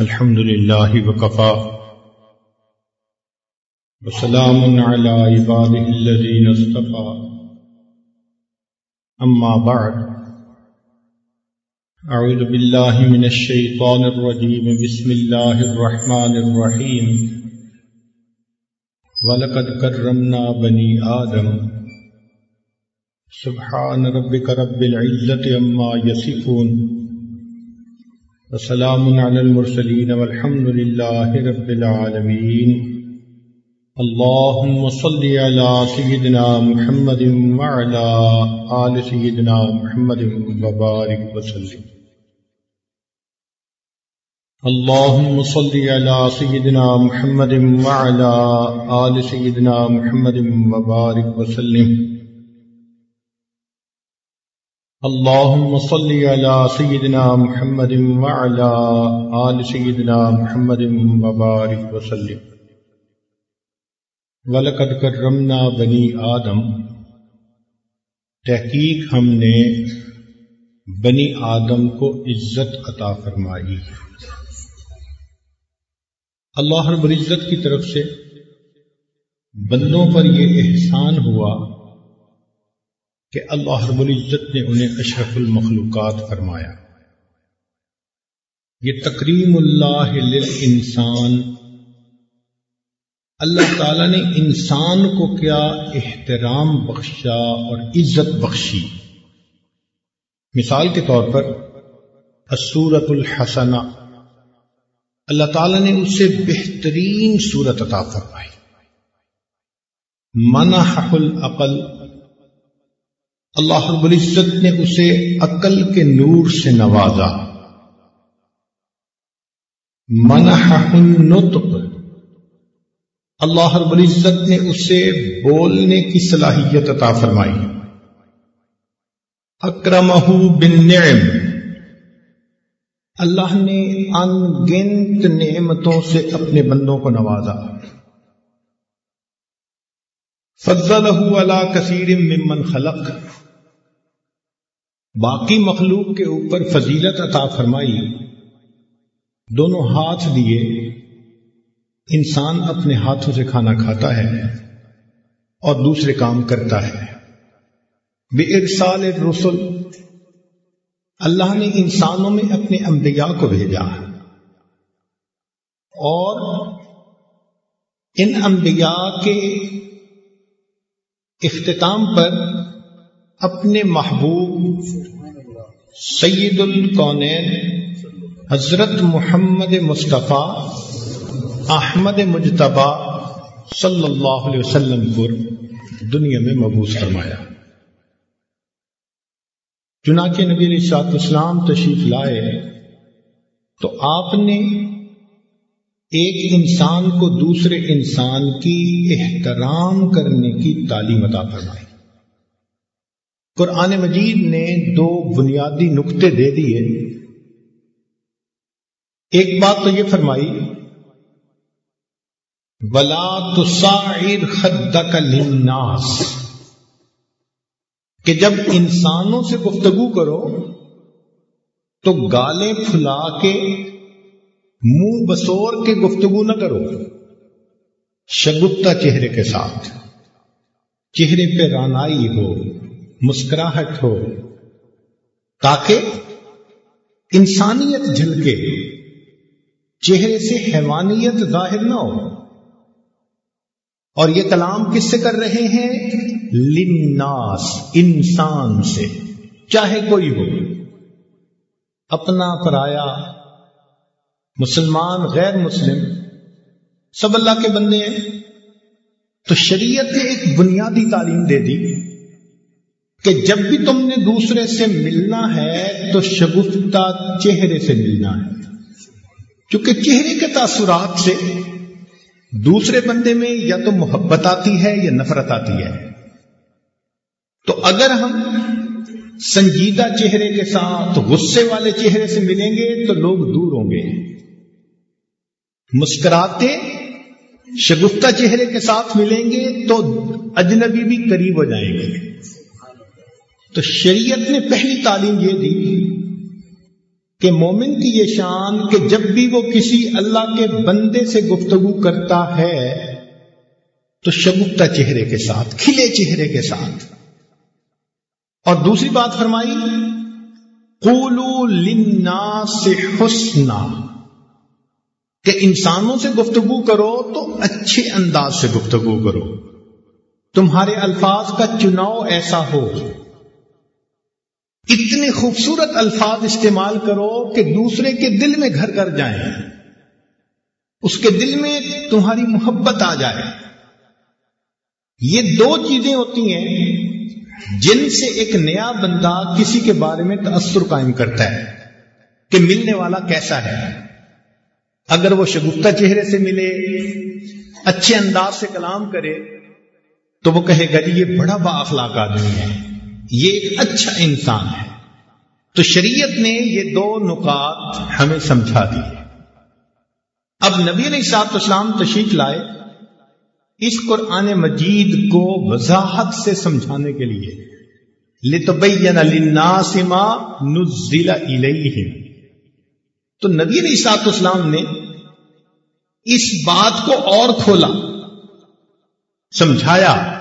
الحمد لله وكفى. وسلام على عباده الذين اصطفى. أما بعد. أعوذ بالله من الشيطان الرجيم. بسم الله الرحمن الرحيم. ولقد كرمنا بني آدم. سبحان ربك رب العزة أما يصفون. وسلام على المرسلين والحمد لله رب العالمين اللهم صل على سيدنا محمد وعلى آل سيدنا محمد وبارك وسلم۔ اللهم صل على سيدنا محمد وعلى آل سيدنا محمد وبارك وسلم۔ اللهم صل على سيدنا محمد وعلى آل سيدنا محمد وبارك وسلم. ولقد کرمنا بنی آدم. تحقیق ہم نے بنی آدم کو عزت عطا فرمائی. اللہ رب العزت کی طرف سے بندوں پر یہ احسان ہوا کہ اللہ رب العزت نے انہیں اشرف المخلوقات فرمایا۔ یہ تقریم اللہ انسان اللہ تعالی نے انسان کو کیا احترام بخشا اور عزت بخشی۔ مثال کے طور پر اسورت الحسنہ۔ اللہ تعالی نے اسے بہترین صورت عطا فرمائی۔ منح العقل۔ اللہ رب العزت نے اسے عقل کے نور سے نوازا۔ منح النطق۔ اللہ رب العزت نے اسے بولنے کی صلاحیت عطا فرمائی۔ اکرمہ بالنعم۔ اللہ نے ان گنت نعمتوں سے اپنے بندوں کو نوازا۔ فضلہ علی کثیر ممن خلق۔ باقی مخلوق کے اوپر فضیلت عطا فرمائی۔ دونوں ہاتھ دیے۔ انسان اپنے ہاتھوں سے کھانا کھاتا ہے اور دوسرے کام کرتا ہے۔ بے ارسال رسول اللہ نے انسانوں میں اپنے انبیاء کو بھیجا۔ اور ان انبیاء کے اختتام پر اپنے محبوب سید القونین حضرت محمد مصطفیٰ، احمد مجتبہ صلی اللہ علیہ وسلم پر دنیا میں مبوس فرمایا۔ چنانچہ نبی علیہ سات اسلام تشریف لائے، تو آپ نے ایک انسان کو دوسرے انسان کی احترام کرنے کی تعلیم عطا فرمائی۔ قرآن مجید نے دو بنیادی نقطے دے دیے۔ ایک بات تو یہ فرمائی بلا تو خد کا لناس کہ جب انسانوں سے گفتگو کرو، تو گالے پھلا کے، منہ بسور کے گفتگو نہ کرو۔ شگفتہ چہرے کے ساتھ، چہرے پہ رانائی ہو۔ مسکراہٹ ہو تاکہ انسانیت جھلکے، چہرے سے حیوانیت ظاہر نہ ہو۔ اور یہ کلام کس سے کر رہے ہیں؟ لناس انسان سے، چاہے کوئی ہو۔ اپنا پرایا مسلمان غیر مسلم، سب اللہ کے بندے ہیں، تو شریعت نے ایک بنیادی تعلیم دے دی۔ کہ جب بھی تم نے دوسرے سے ملنا ہے تو شگفتہ چہرے سے ملنا ہے۔ کیونکہ چہرے کے تاثرات سے دوسرے بندے میں یا تو محبت آتی ہے یا نفرت آتی ہے۔ تو اگر ہم سنجیدہ چہرے کے ساتھ غصے والے چہرے سے ملیں گے تو لوگ دور ہوں گے۔ مسکراتے شگفتہ چہرے کے ساتھ ملیں گے تو اجنبی بھی قریب ہو جائیں گے۔ تو شریعت نے پہلی تعلیم یہ دی کہ مومن کی یہ شان کہ جب بھی وہ کسی اللہ کے بندے سے گفتگو کرتا ہے تو شگفتہ چہرے کے ساتھ، کھلے چہرے کے ساتھ۔ اور دوسری بات فرمائی، قولو لنا سے حسنا۔ کہ انسانوں سے گفتگو کرو تو اچھے انداز سے گفتگو کرو۔ تمہارے الفاظ کا چناؤ ایسا ہو۔ اتنے خوبصورت الفاظ استعمال کرو کہ دوسرے کے دل میں گھر کر جائیں۔ اس کے دل میں تمہاری محبت آ جائے۔ یہ دو چیزیں ہوتی ہیں جن سے ایک نیا بندہ کسی کے بارے میں تأثر قائم کرتا ہے کہ ملنے والا کیسا ہے۔ اگر وہ شگفتہ چہرے سے ملے، اچھے انداز سے کلام کرے، تو وہ کہے گا جی یہ بڑا با اخلاق آدمی ہے۔ یہ ایک اچھا انسان ہے۔ تو شریعت نے یہ دو نکات ہمیں سمجھا دی اب نبی علیہ صاحب اسلام تشریف لائے اس قرآن مجید کو وضاحت سے سمجھانے کے لیے۔ لتبین للناس ما نزل الیہم تو نبی علیہ صاحب اسلام نے اس بات کو اور کھولا، سمجھایا۔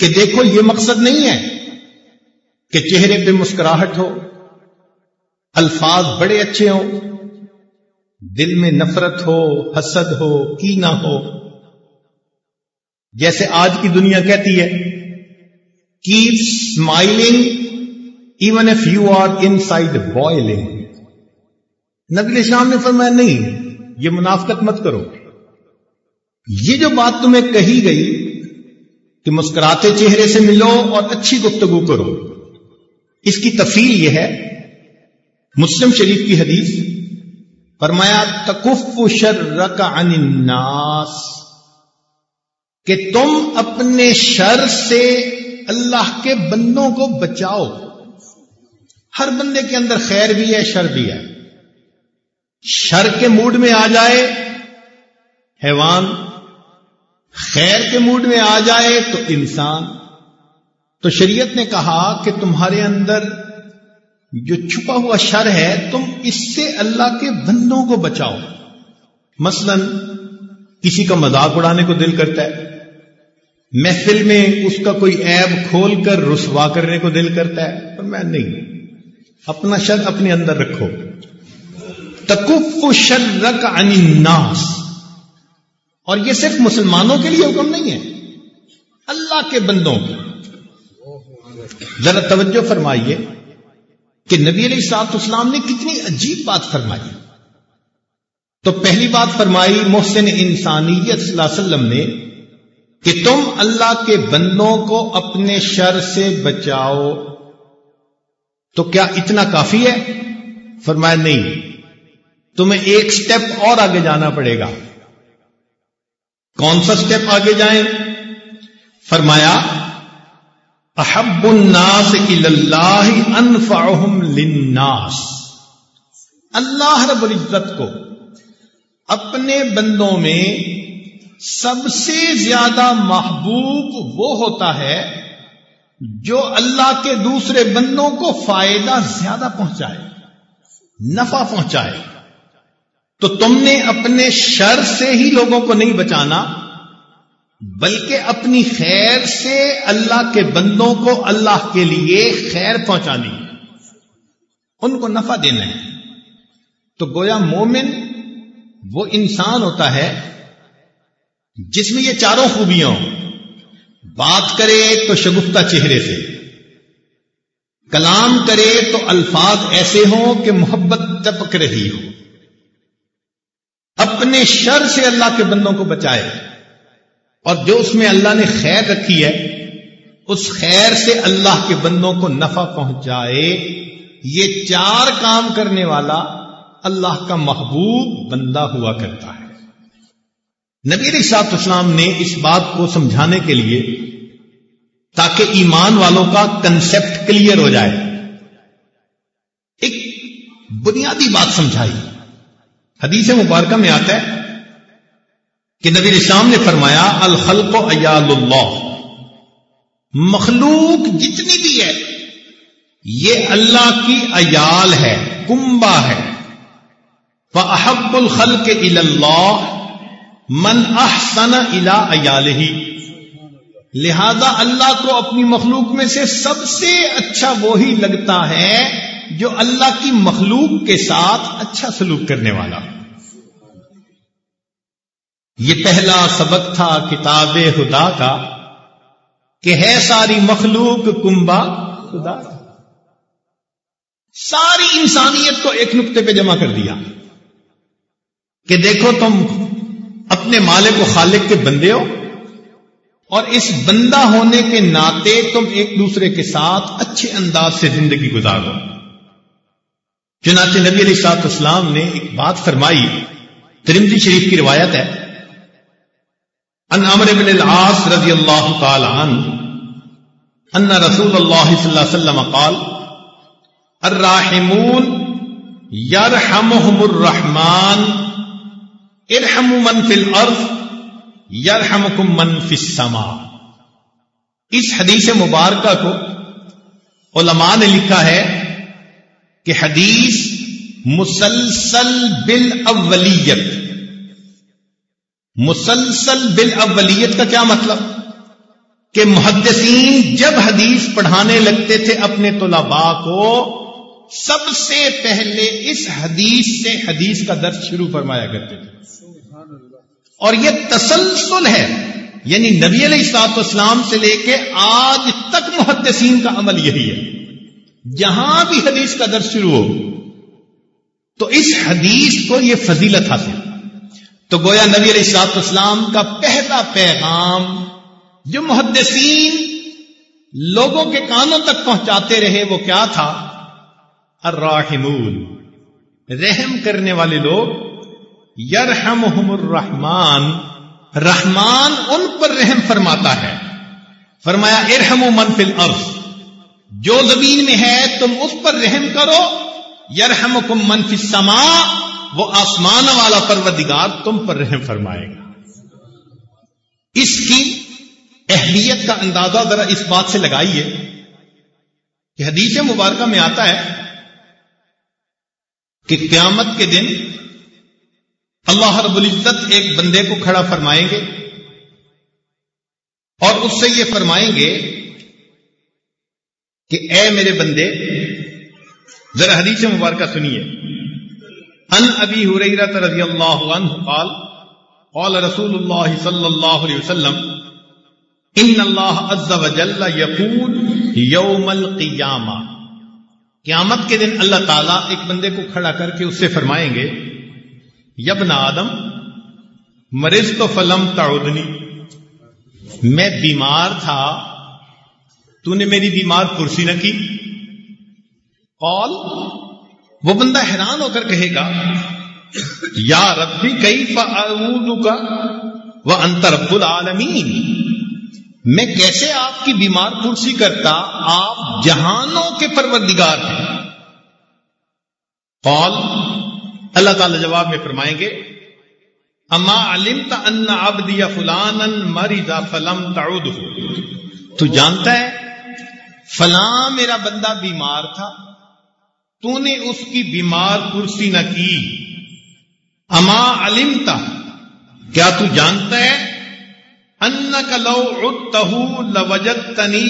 کہ دیکھو یہ مقصد نہیں ہے کہ چہرے پہ مسکراہٹ ہو، الفاظ بڑے اچھے ہوں، دل میں نفرت ہو، حسد ہو کی نہ ہو۔ جیسے آج کی دنیا کہتی ہے keep smiling even if you are inside boiling نبی اسلام نے فرمایا، نہیں، یہ منافقت مت کرو۔ یہ جو بات تمہیں کہی گئی کہ مسکراتے چہرے سے ملو اور اچھی گفتگو کرو۔ اس کی تفصیل یہ ہے، مسلم شریف کی حدیث فرمایا، تکف شر عن الناس، کہ تم اپنے شر سے اللہ کے بندوں کو بچاؤ۔ ہر بندے کے اندر خیر بھی ہے، شر بھی ہے۔ شر کے موڈ میں آ جائے، حیوان خیر کے موڈ میں آ جائے تو انسان۔ تو شریعت نے کہا کہ تمہارے اندر جو چھپا ہوا شر ہے، تم اس سے اللہ کے بندوں کو بچاؤ۔ مثلا، کسی کا مذاق اڑانے کو دل کرتا ہے۔ محفل میں اس کا کوئی ایب کھول کر رسوا کرنے کو دل کرتا ہے، پر میں نہیں۔ اپنا شر اپنے اندر رکھو۔ تکف شر رک الناس۔ اور یہ صرف مسلمانوں کے لیے حکم نہیں ہے، اللہ کے بندوں کی ذرا توجہ فرمائیے کہ نبی علیہ صاحب اسلام نے کتنی عجیب بات فرمائی۔ تو پہلی بات فرمائی محسن انسانیت صلی اللہ علیہ وسلم نے کہ تم اللہ کے بندوں کو اپنے شر سے بچاؤ۔ تو کیا اتنا کافی ہے؟ فرمایا نہیں، تمہیں ایک سٹیپ اور آگے جانا پڑے گا۔ کون سا سٹیپ آگے جائیں۔ فرمایا، احب الناس اللہ انفعهم للناس۔ اللہ رب العزت کو اپنے بندوں میں سب سے زیادہ محبوب وہ ہوتا ہے جو اللہ کے دوسرے بندوں کو فائدہ زیادہ پہنچائے، نفع پہنچائے۔ تو تم نے اپنے شر سے ہی لوگوں کو نہیں بچانا، بلکہ اپنی خیر سے اللہ کے بندوں کو اللہ کے لیے خیر پہنچانی ان کو نفع دینا ہے۔ تو گویا مومن وہ انسان ہوتا ہے جس میں یہ چاروں خوبیاں بات کرے تو شگفتہ چہرے سے، کلام کرے تو الفاظ ایسے ہوں کہ محبت چپک رہی ہو۔ اپنے شر سے اللہ کے بندوں کو بچائے اور جو اس میں اللہ نے خیر رکھی ہے، اس خیر سے اللہ کے بندوں کو نفع پہنچائے، یہ چار کام کرنے والا اللہ کا محبوب بندہ ہوا کرتا ہے۔ نبی علیہ صاحب اسلام نے اس بات کو سمجھانے کے لیے تاکہ ایمان والوں کا کنسپٹ کلیئر ہو جائے۔ ایک بنیادی بات سمجھائی۔ حدیث مبارکہ میں آتا ہے کہ نبی اسلام نے فرمایا، الخلق ایال اللہ۔ مخلوق جتنی بھی ہے، یہ اللہ کی ایال ہے کمبا ہے۔ احب الخل کے من احسن الا ایالہی لہذا اللہ کو اپنی مخلوق میں سے سب سے اچھا وہی لگتا ہے جو اللہ کی مخلوق کے ساتھ اچھا سلوک کرنے والا۔ یہ پہلا سبق تھا کتاب خدا کا کہ ہے ساری مخلوق کمبا خدا۔ ساری انسانیت کو ایک نقطے پہ جمع کر دیا کہ دیکھو تم اپنے مالک و خالق کے بندے ہو اور اس بندہ ہونے کے ناطے تم ایک دوسرے کے ساتھ اچھے انداز سے زندگی گزارو۔ چنانچہ نبی علیہ سات اسلام نے ایک بات فرمائی ترمزی شریف کی روایت ہے۔ ان عمر بن العاص رضی اللہ تعالی عنہ، ان رسول اللہ صلی اللہ علیہ وسلم قال، الراحمون یرحمہم الرحمن ارحم من فی الارض، یرحمکم من فی السما اس حدیث مبارکہ کو علماء نے لکھا ہے کہ حدیث مسلسل بالاولیت۔ مسلسل بالاولیت کا کیا مطلب؟ کہ محدثین جب حدیث پڑھانے لگتے تھے اپنے طلباء کو، سب سے پہلے اس حدیث سے حدیث کا درد شروع فرمایا کرتے تھے۔ اور یہ تسلسل ہے یعنی نبی علیہ السلاط اسلام سے لے کے آج تک محدثین کا عمل یہی ہے۔ جہاں بھی حدیث کا درد شروع ہو تو اس حدیث کو یہ فضیلت حاصل تو گویا نبی علیہ السلاط اسلام کا پہلا پیغام جو محدثین لوگوں کے کانوں تک پہنچاتے رہے وہ کیا تھا؟ الراحمون۔ رحم کرنے والے لوگ یرحمہم الرحمان رحمان ان پر رحم فرماتا ہے۔ فرمایا ارحم من فی الارض۔ جو زمین میں ہے، تم اس پر رحم کرو۔ یرحمکم من فی السماء، وہ آسمان والا پروردگار تم پر رحم فرمائے گا۔ اس کی اہلیت کا اندازہ ذرا اس بات سے لگائیے کہ حدیث مبارکہ میں آتا ہے کہ قیامت کے دن اللہ رب العزت ایک بندے کو کھڑا فرمائیں گے اور اس سے یہ فرمائیں گے کہ اے میرے بندے، ذرا حدیث مبارکہ سنیے۔ ان ابی حریرت رضی اللہ عنہ قال قال رسول اللہ صلی اللہ علیہ وسلم، ان اللہ عز و جل یقول یوم القیامہ. قیامت کے دن اللہ تعالیٰ ایک بندے کو کھڑا کر کے اس سے فرمائیں گے یبن آدم مرض تو فلم تعودنی میں بیمار تھا تو نے میری بیمار کرسی نہ کی؟ قول وہ بندہ حیران ہو کر کہے گا، یا ربی کئی فعود کا وہ انتر رب العالمین؟ میں کیسے آپ کی بیمار کرسی کرتا، آپ جہانوں کے پروردگار ہیں۔ قول اللہ تعالی جواب میں فرمائیں گے، اما علم ان ابدی فلان مریضا فلم تعود تو جانتا ہے فلاں میرا بندہ بیمار تھا تو نے اس کی بیمار کرسی نہ کی۔ اما علم کیا تو جانتا ہے؟ ان لو اتہ لوجت تنی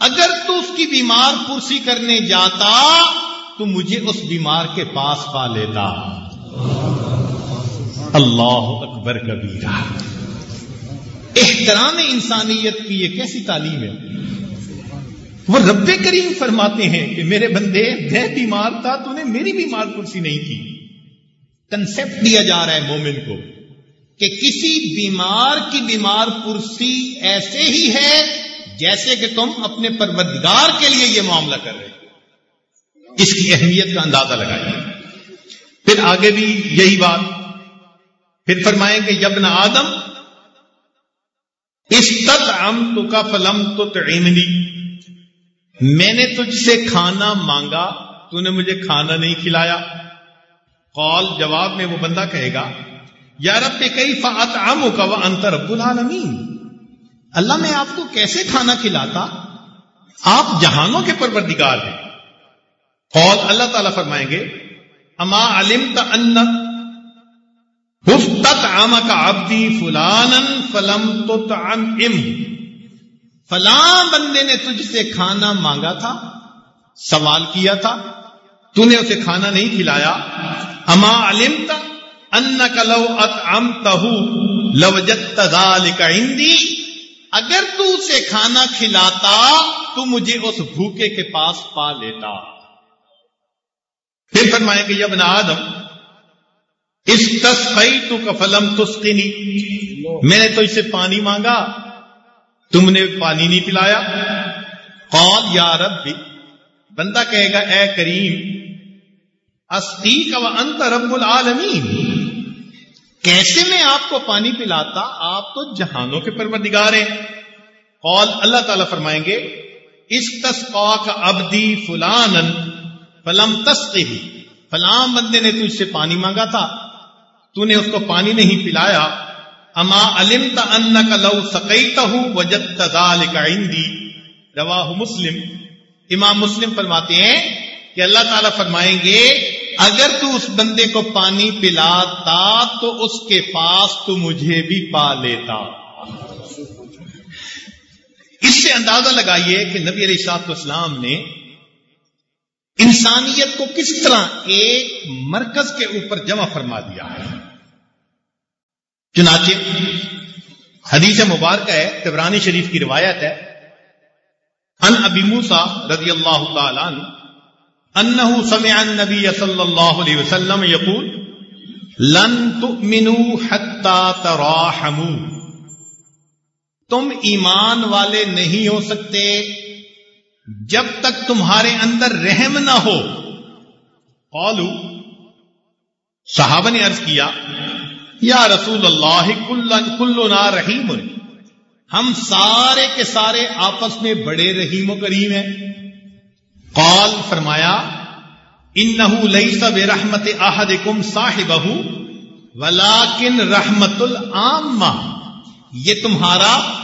اگر تو اس کی بیمار کرسی کرنے جاتا، تو مجھے اس بیمار کے پاس پا لیتا۔ اللہ اکبر کبیرہ۔ احترام انسانیت کی یہ کیسی تعلیم ہے؟ وہ رب کریم فرماتے ہیں کہ میرے بندے، میں بیمار تھا تو نے میری بیمار کرسی نہیں کی۔ کنسپٹ دیا جا رہا ہے مومن کو کہ کسی بیمار کی بیمار کرسی ایسے ہی ہے جیسے کہ تم اپنے پروردگار کے لیے یہ معاملہ کر رہے اس کی اہمیت کا اندازہ لگائیے۔ پھر آگے بھی یہی بات۔ پھر فرمائیں گے جب نہ آدم اس تو کا فلم تو تعینی میں نے تجھ سے کھانا مانگا، تو نے مجھے کھانا نہیں کھلایا۔ قول جواب میں وہ بندہ کہے گا یار اب پہ کئی فات عام کا وہ انتر ابو العالمین۔ اللہ میں آپ کو کیسے کھانا کھلاتا؟ آپ جہانوں کے پروردگار ہیں۔ قول اللہ تعالیٰ فرمائیں گے، اما علم ان آم کا ابدی فلان فلم تو فلاں بندے نے تجھ سے کھانا مانگا تھا، سوال کیا تھا، تو نے اسے کھانا نہیں کھلایا۔ اما علم ان کلو ات ام تہو لوجت اگر تو اسے کھانا کھلاتا، تو مجھے اس بھوکے کے پاس پا لیتا۔ پھر فرمائے کہ یبن آدم اس تصفی تو کفلم تسقنی میں نے تو اسے پانی مانگا، تم نے پانی نہیں پلایا۔ قال، یا رب، بندہ کہے گا، اے کریم کا انت رب العالمین۔ کیسے میں آپ کو پانی پلاتا؟ آپ تو جہانوں کے پروردگار ہیں۔ قول اللہ تعالی فرمائیں گے اس تسقا کا ابدی فلان فلم تسقی فلاں بندے نے تجھ سے پانی مانگا تھا۔ تو نے اس کو پانی نہیں پلایا۔ اما علم ان کا لو سکیتا ہوں وجد عندی۔ رواہ مسلم۔ امام مسلم فرماتے ہیں کہ اللہ تعالیٰ فرمائیں گے، اگر تو اس بندے کو پانی پلاتا تو اس کے پاس تو مجھے بھی پا لیتا۔ اس سے اندازہ لگائیے کہ نبی علیہ صاحب اسلام نے انسانیت کو کس طرح ایک مرکز کے اوپر جمع فرما دیا ہے۔ چنانچہ حدیث مبارکہ ہے، تبرانی شریف کی روایت ہے۔ ان ابی موسا رضی اللہ تعالی انہ سمع النبی صلی اللہ علیہ وسلم یقول، لن تؤمنوا حتی تراحموا تم ایمان والے نہیں ہو سکتے جب تک تمہارے اندر رحم نہ ہو۔ قالو صحابہ نے عرض کیا، یا رسول اللہ کلنا رحیم۔ ہم سارے کے سارے آپس میں بڑے رحیم و کریم ہیں۔ قال، فرمایا ان لئی سب رحمت احد کم صاحب رحمت العام یہ تمہارا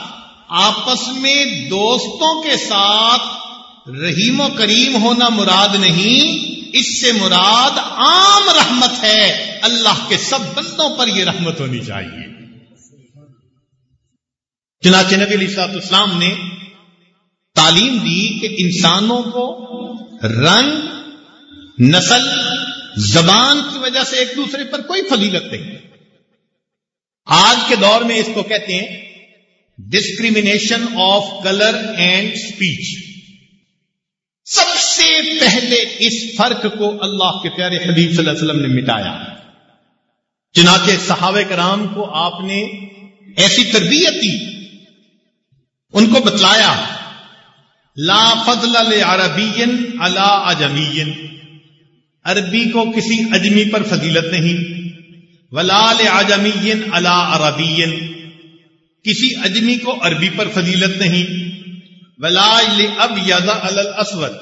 آپس میں دوستوں کے ساتھ رحیم و کریم ہونا مراد نہیں، اس سے مراد عام رحمت ہے۔ اللہ کے سب بندوں پر یہ رحمت ہونی چاہیے۔ چنانچہ نبی علیہ صاحب اسلام نے تعلیم دی کہ انسانوں کو رنگ، نسل، زبان کی وجہ سے ایک دوسرے پر کوئی فضیلت نہیں۔ آج کے دور میں اس کو کہتے ہیں discrimination of colour and speech سب سے پہلے اس فرق کو اللہ کے پیارے حبیب صلی اللہ علیہ وسلم نے مٹایا۔ چنانچہ صحابہ کرام کو آپ نے ایسی تربیت دی، ان کو بتلایا، لا فضل عربی اللہ اجمی عربی کو کسی اجمی پر فضیلت نہیں ولال اجمی اللہ عربی کسی اجمی کو عربی پر فضیلت نہیں۔ ولا اب یزا الاسود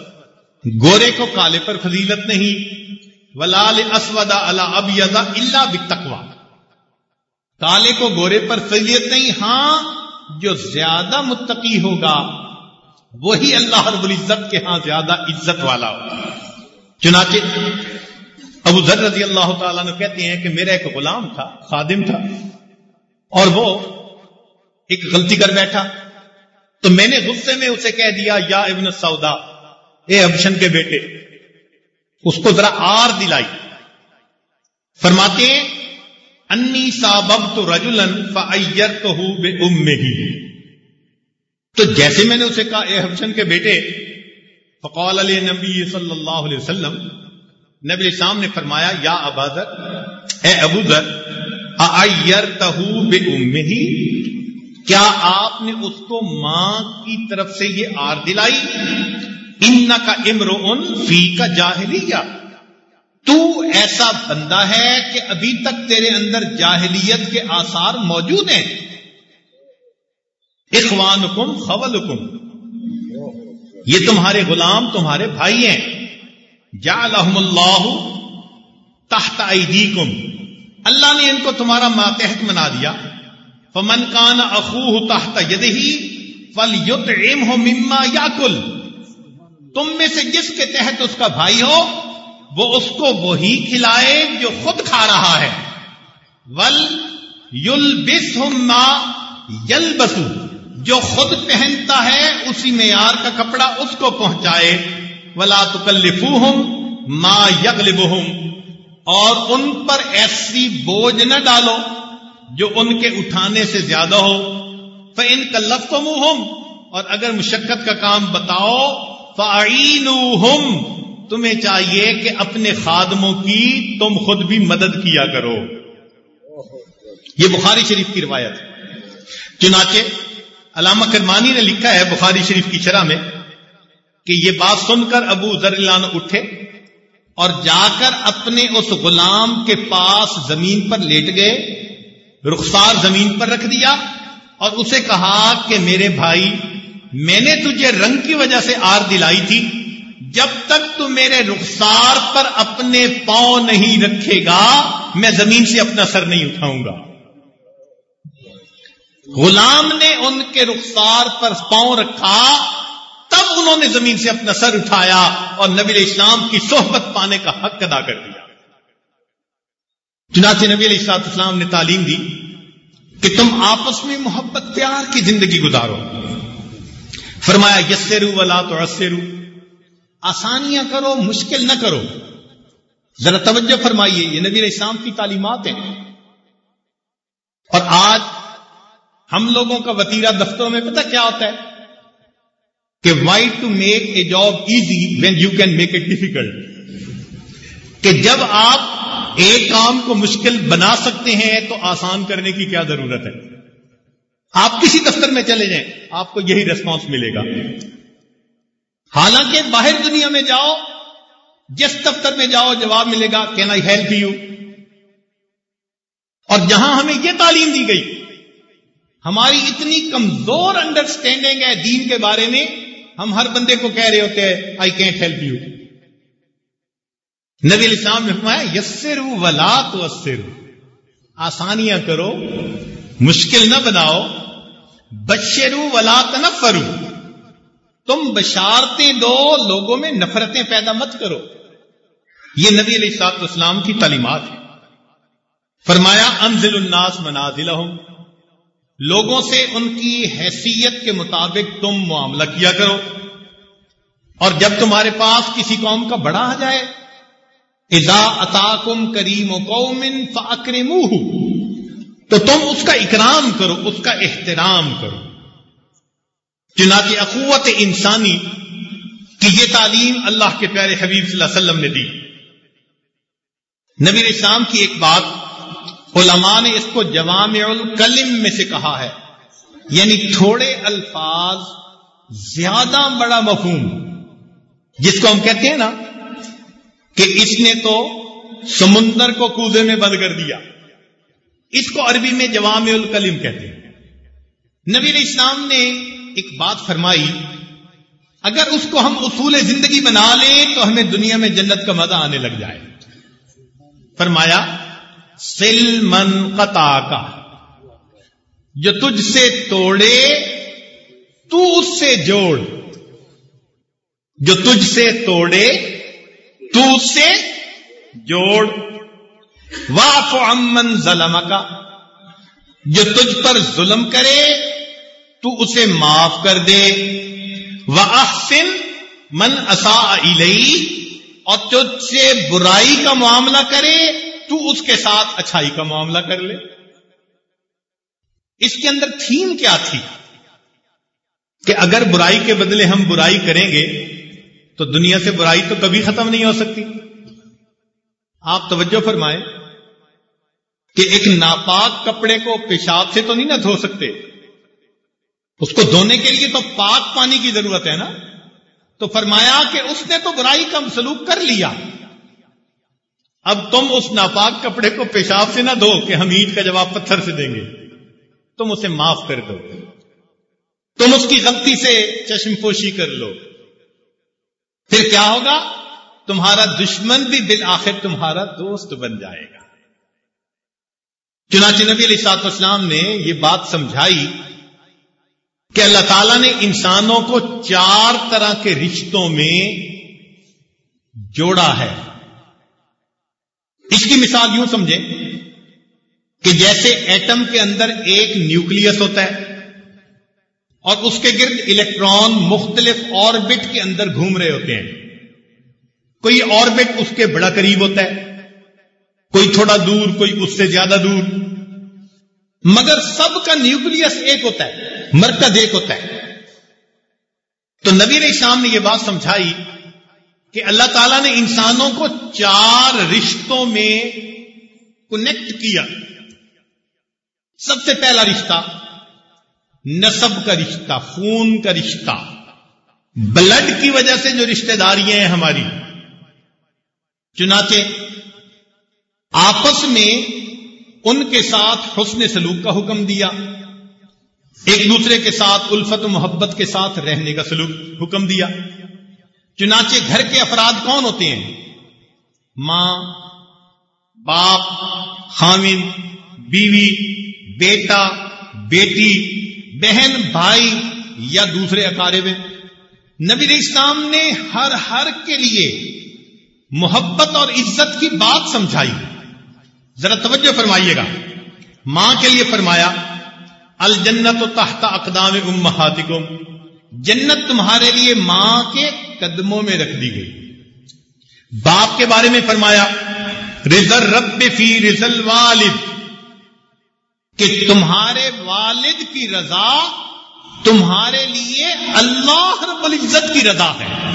گورے کو کالے پر فضیلت نہیں۔ ولال اسود اللہ اب یزا اللہ بکوا کالے کو گورے پر فضیلت نہیں ہاں جو زیادہ متقی ہوگا، وہی اللہ رب العزت کے ہاں زیادہ عزت والا ہوگا۔ چنانچہ ابو ذر رضی اللہ تعالیٰ نے کہتے ہیں کہ میرا ایک غلام تھا، خادم تھا، اور وہ ایک غلطی کر بیٹھا۔ تو میں نے غصے میں اسے کہہ دیا، یا ابن سودا، اے ابشن کے بیٹے، اس کو ذرا آر دلائی۔ فرماتے انی سابب تو رجولن فیر تو تو جیسے میں نے اسے کہا، اے ابشن کے بیٹے، فقال علیہ نبی صلی اللہ علیہ وسلم، نبی السلام نے فرمایا، یا ابادر اے ابو در ائر تہو بے کیا آپ نے اس کو ماں کی طرف سے یہ آر دلائی؟ ان کا امر ان فی کا جاہلیہ۔ تو ایسا بندہ ہے کہ ابھی تک تیرے اندر جاہلیت کے آثار موجود ہیں۔ اخوان کم خول یہ تمہارے غلام، تمہارے بھائی ہیں۔ جا اللہ تحت ایدیکم۔ اللہ نے ان کو تمہارا ماتحت منا دیا۔ فمن کان اخوہ تحت یدہی فل ہو مما یا کل تم میں سے جس کے تحت اس کا بھائی ہو، وہ اس کو وہی کھلائے جو خود کھا رہا ہے۔ ول یل بس جو خود پہنتا ہے، اسی معیار کا کپڑا اس کو پہنچائے۔ ولا تکلفو ہوں ماں اور ان پر ایسی بوجھ نہ ڈالو۔ جو ان کے اٹھانے سے زیادہ ہو ان کا لفظ اور اگر مشقت کا کام بتاؤ فعین تمہیں چاہیے کہ اپنے خادموں کی تم خود بھی مدد کیا کرو۔ یہ بخاری شریف کی روایت ہے۔ چنانچہ، علامہ کرمانی نے لکھا ہے بخاری شریف کی شرح میں کہ یہ بات سن کر ابو ذر اللہ اٹھے اور جا کر اپنے اس غلام کے پاس زمین پر لیٹ گئے۔ رخسار زمین پر رکھ دیا اور اسے کہا کہ میرے بھائی، میں نے تجھے رنگ کی وجہ سے آر دلائی تھی۔ جب تک تو میرے رخسار پر اپنے پاؤں نہیں رکھے گا، میں زمین سے اپنا سر نہیں اٹھاؤں گا۔ غلام نے ان کے رخسار پر پاؤں رکھا، تب انہوں نے زمین سے اپنا سر اٹھایا اور نبی اسلام کی صحبت پانے کا حق ادا کر دیا۔ چنانچہ جی نبی علیہ السلام نے تعلیم دی کہ تم آپس میں محبت پیار کی زندگی گزارو۔ فرمایا، یسرو ولا تو اسرو آسانیاں کرو، مشکل نہ کرو۔ ذرا توجہ فرمائیے، یہ نبی اسلام کی تعلیمات ہیں۔ اور آج ہم لوگوں کا وطیرہ دفتروں میں پتہ کیا ہوتا ہے کہ why to make a job easy when you can make it difficult کہ جب آپ ایک کام کو مشکل بنا سکتے ہیں تو آسان کرنے کی کیا ضرورت ہے؟ آپ کسی دفتر میں چلے جائیں، آپ کو یہی ریسپانس ملے گا۔ حالانکہ باہر دنیا میں جاؤ، جس دفتر میں جاؤ، جواب ملے گا کین آئی ہیلپ یو اور جہاں ہمیں یہ تعلیم دی گئی، ہماری اتنی کمزور انڈرسٹینڈنگ ہے دین کے بارے میں، ہم ہر بندے کو کہہ رہے ہوتے ہیں آئی کینٹ ہیلپ یو نبی الاسلام نے فرمایا یسر ولا تو آسانیاں کرو، مشکل نہ بناؤ۔ بشرو ولا تنفرو۔ تم بشارتیں دو، لوگوں میں نفرتیں پیدا مت کرو۔ یہ نبی علیہ سات اسلام کی تعلیمات ہے فرمایا، انزل الناس منازل لوگوں سے ان کی حیثیت کے مطابق تم معاملہ کیا کرو۔ اور جب تمہارے پاس کسی قوم کا بڑا آ جائے ادا اتاکم کریم و قومن فاکرم تو تم اس کا اکرام کرو، اس کا احترام کرو۔ چنانچہ اخوت انسانی کی یہ تعلیم اللہ کے پیارے حبیب صلی اللہ علیہ وسلم نے دی۔ نبی اسلام کی ایک بات علماء نے اس کو جوامع الکلم میں سے کہا ہے۔ یعنی تھوڑے الفاظ زیادہ بڑا مفہوم، جس کو ہم کہتے ہیں نا کہ اس نے تو سمندر کو کوزے میں بند کر دیا۔ اس کو عربی میں جوام الکلم کہتے ہیں۔ نبی علیہ السلام نے ایک بات فرمائی، اگر اس کو ہم اصول زندگی بنا لیں تو ہمیں دنیا میں جنت کا مزہ آنے لگ جائے۔ فرمایا سل من قطع کا جو تجھ سے توڑے، تو اس سے جوڑ۔ جو تجھ سے توڑے تو اس سے جوڑ، واف امن ظلم کا جو تجھ پر ظلم کرے، تو اسے معاف کر دے۔ وہ احسن من اصا اور تجھ سے برائی کا معاملہ کرے، تو اس کے ساتھ اچھائی کا معاملہ کر لے۔ اس کے اندر تھیم کیا تھی؟ کہ اگر برائی کے بدلے ہم برائی کریں گے تو دنیا سے برائی تو کبھی ختم نہیں ہو سکتی۔ آپ توجہ فرمائیں کہ ایک ناپاک کپڑے کو پیشاب سے تو نہیں نہ دھو سکتے۔ اس کو دھونے کے لیے تو پاک پانی کی ضرورت ہے نا۔ تو فرمایا کہ اس نے تو برائی کا سلوک کر لیا۔ اب تم اس ناپاک کپڑے کو پیشاب سے نہ دھو کہ ہم عید کا جواب پتھر سے دیں گے۔ تم اسے معاف کر دو۔ تم اس کی غلطی سے چشم پوشی کر لو۔ پھر کیا ہوگا؟ تمہارا دشمن بھی بالآخر تمہارا دوست بن جائے گا۔ چنانچہ نبی علیہ سات اسلام نے یہ بات سمجھائی کہ اللہ تعالیٰ نے انسانوں کو چار طرح کے رشتوں میں جوڑا ہے۔ اس کی مثال یوں سمجھیں کہ جیسے ایٹم کے اندر ایک نیوکلس ہوتا ہے اور اس کے گرد الیکٹران مختلف آربٹ کے اندر گھوم رہے ہوتے ہیں۔ کوئی آربٹ اس کے بڑا قریب ہوتا ہے، کوئی تھوڑا دور، کوئی اس سے زیادہ دور۔ مگر سب کا نیوکلس ایک ہوتا ہے، مرکز ایک ہوتا ہے۔ تو نبی شام نے یہ بات سمجھائی کہ اللہ تعالیٰ نے انسانوں کو چار رشتوں میں کنیکٹ کیا۔ سب سے پہلا رشتہ نصب کا رشتہ، خون کا رشتہ۔ بلڈ کی وجہ سے جو رشتہ داریاں ہیں ہماری۔ چنانچہ آپس میں ان کے ساتھ حسن سلوک کا حکم دیا۔ ایک دوسرے کے ساتھ الفت و محبت کے ساتھ رہنے کا سلوک حکم دیا۔ چنانچہ گھر کے افراد کون ہوتے ہیں؟ ماں، باپ، خامن، بیوی، بیٹا، بیٹی بہن، بھائی یا دوسرے اکارے نبی اسلام نے ہر ہر کے لیے محبت اور عزت کی بات سمجھائی۔ ذرا توجہ فرمائیے گا۔ ماں کے لیے فرمایا، الجنت و تحت اقدام امہاتکم۔ جنت تمہارے لیے ماں کے قدموں میں رکھ دی گئی۔ باپ کے بارے میں فرمایا رزر رب فی رزل والد کہ تمہارے والد کی رضا تمہارے لیے اللہ رب العزت کی رضا ہے۔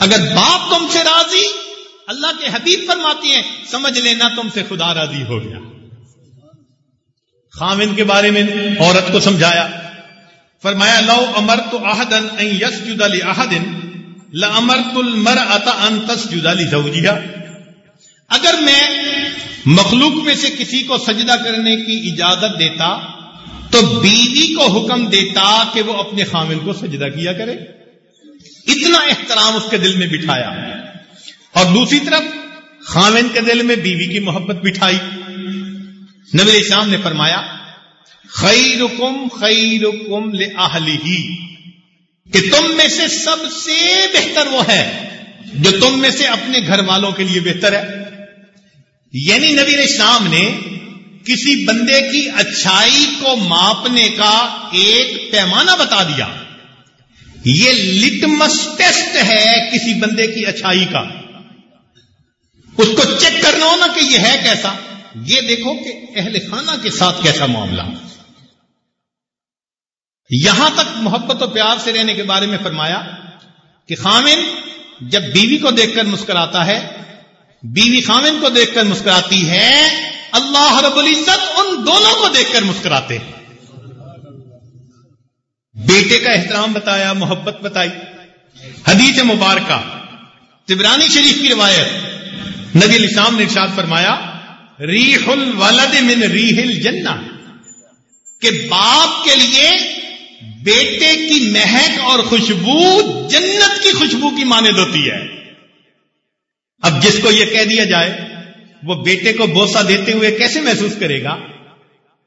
اگر باپ تم سے راضی، اللہ کے حبیب فرماتی ہیں، سمجھ لینا تم سے خدا راضی ہو گیا۔ خامن کے بارے میں عورت کو سمجھایا۔ فرمایا، لو امر تو آہدن یس جدلی آہدن لمر تل مر اتا ان تس جدالی زوجیا اگر میں مخلوق میں سے کسی کو سجدہ کرنے کی اجازت دیتا تو بیوی کو حکم دیتا کہ وہ اپنے خامن کو سجدہ کیا کرے۔ اتنا احترام اس کے دل میں بٹھایا۔ اور دوسری طرف خامن کے دل میں بیوی کی محبت بٹھائی۔ نبی شام نے فرمایا، خیرکم خیرکم ہی کہ تم میں سے سب سے بہتر وہ ہے جو تم میں سے اپنے گھر والوں کے لیے بہتر ہے۔ یعنی نبی شام نے کسی بندے کی اچھائی کو ماپنے کا ایک پیمانہ بتا دیا۔ یہ لٹمس ٹیسٹ ہے کسی بندے کی اچھائی کا۔ اس کو چیک کرنا ہو نا کہ یہ ہے کیسا۔ یہ دیکھو کہ اہل خانہ کے ساتھ کیسا معاملہ۔ یہاں تک محبت و پیار سے رہنے کے بارے میں فرمایا کہ خامن جب بیوی کو دیکھ کر مسکراتا ہے بیوی خامن کو دیکھ کر مسکراتی ہے، اللہ رب العزت ان دونوں کو دیکھ کر مسکراتے ہیں۔ بیٹے کا احترام بتایا، محبت بتائی۔ حدیث مبارکہ، تبرانی شریف کی روایت۔ نبی الاسلام نے ارشاد فرمایا، ریح الولد من ریح الجنہ۔ کہ باپ کے لیے بیٹے کی مہک اور خوشبو جنت کی خوشبو کی مانند ہوتی ہے۔ اب جس کو یہ کہہ دیا جائے، وہ بیٹے کو بوسا دیتے ہوئے کیسے محسوس کرے گا؟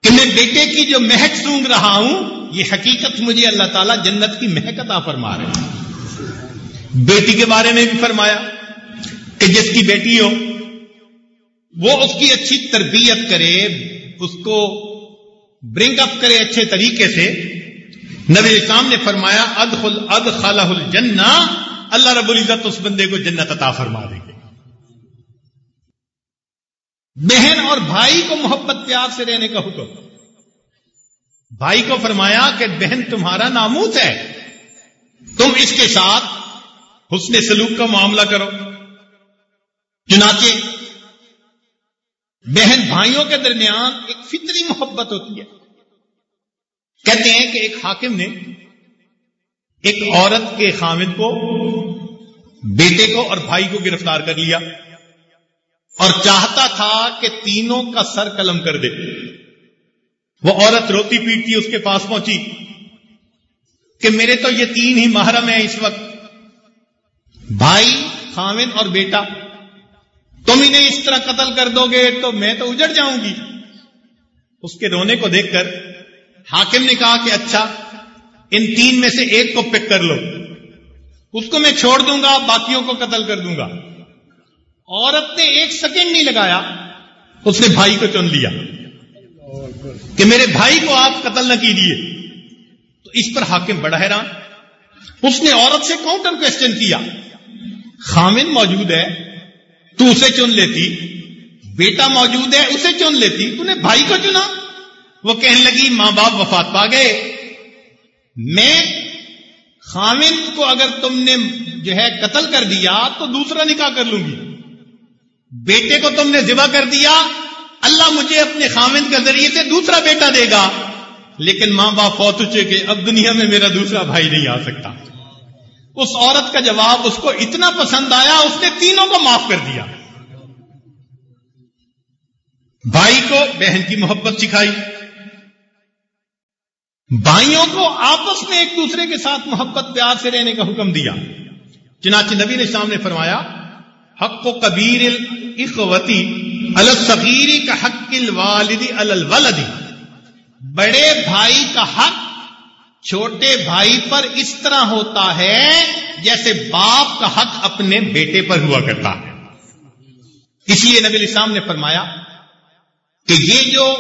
کہ میں بیٹے کی جو مہک سونگ رہا ہوں، یہ حقیقت مجھے اللہ تعالیٰ جنت کی مہک عطا فرما رہے بیٹی کے بارے میں بھی فرمایا کہ جس کی بیٹی ہو، وہ اس کی اچھی تربیت کرے، اس کو برنگ اپ کرے اچھے طریقے سے۔ نبی اسلام نے فرمایا، ادخل اد خالہ الجنہ، اللہ رب العزت اس بندے کو جنت عطا فرما دیں گے بہن اور بھائی کو محبت پیار سے رہنے کا حکم۔ بھائی کو فرمایا کہ بہن تمہارا ناموس ہے۔ تم اس کے ساتھ حسن سلوک کا معاملہ کرو۔ چنانچہ بہن بھائیوں کے درمیان ایک فطری محبت ہوتی ہے۔ کہتے ہیں کہ ایک حاکم نے ایک عورت کے خامد کو، بیٹے کو اور بھائی کو گرفتار کر لیا۔ اور چاہتا تھا کہ تینوں کا سر قلم کر دے۔ وہ عورت روتی پیٹتی اس کے پاس پہنچی۔ کہ میرے تو یہ تین ہی محرم ہیں اس وقت۔ بھائی خامن اور بیٹا، تم انہیں اس طرح قتل کر دو گے تو میں تو اجڑ جاؤں گی۔ اس کے رونے کو دیکھ کر حاکم نے کہا کہ اچھا ان تین میں سے ایک کو پک کر لو۔ اس کو میں چھوڑ دوں گا، باقیوں کو قتل کر دوں گا۔ عورت نے ایک سیکنڈ نہیں لگایا، اس نے بھائی کو چن لیا۔ کہ میرے بھائی کو آپ قتل نہ کیجیے تو اس پر حاکم بڑا حیران۔ اس نے عورت سے کاؤنٹر کوشچن کیا۔ خامن موجود ہے، تو اسے چن لیتی۔ بیٹا موجود ہے، اسے چن لیتی۔ تو نے بھائی کو چنا۔ وہ کہنے لگی، ماں باپ وفات پا گئے۔ میں خامن کو اگر تم نے جو ہے قتل کر دیا، تو دوسرا نکاح کر لوں گی۔ بیٹے کو تم نے ذبح کر دیا، اللہ مجھے اپنے خامن کے ذریعے سے دوسرا بیٹا دے گا۔ لیکن ماں باپ فوت چکے کہ اب دنیا میں میرا دوسرا بھائی نہیں آ سکتا۔ اس عورت کا جواب اس کو اتنا پسند آیا، اس نے تینوں کو معاف کر دیا۔ بھائی کو بہن کی محبت سکھائی۔ بھائیوں کو آپس میں ایک دوسرے کے ساتھ محبت، پیار سے رہنے کا حکم دیا۔ چنانچہ نبی نے سامنے فرمایا حق و کبیر اخوتی الصغیری کا حق الوالدی الولدی بڑے بھائی کا حق چھوٹے بھائی پر اس طرح ہوتا ہے جیسے باپ کا حق اپنے بیٹے پر ہوا کرتا ہے. اس لیے نبی اسلام نے فرمایا کہ یہ جو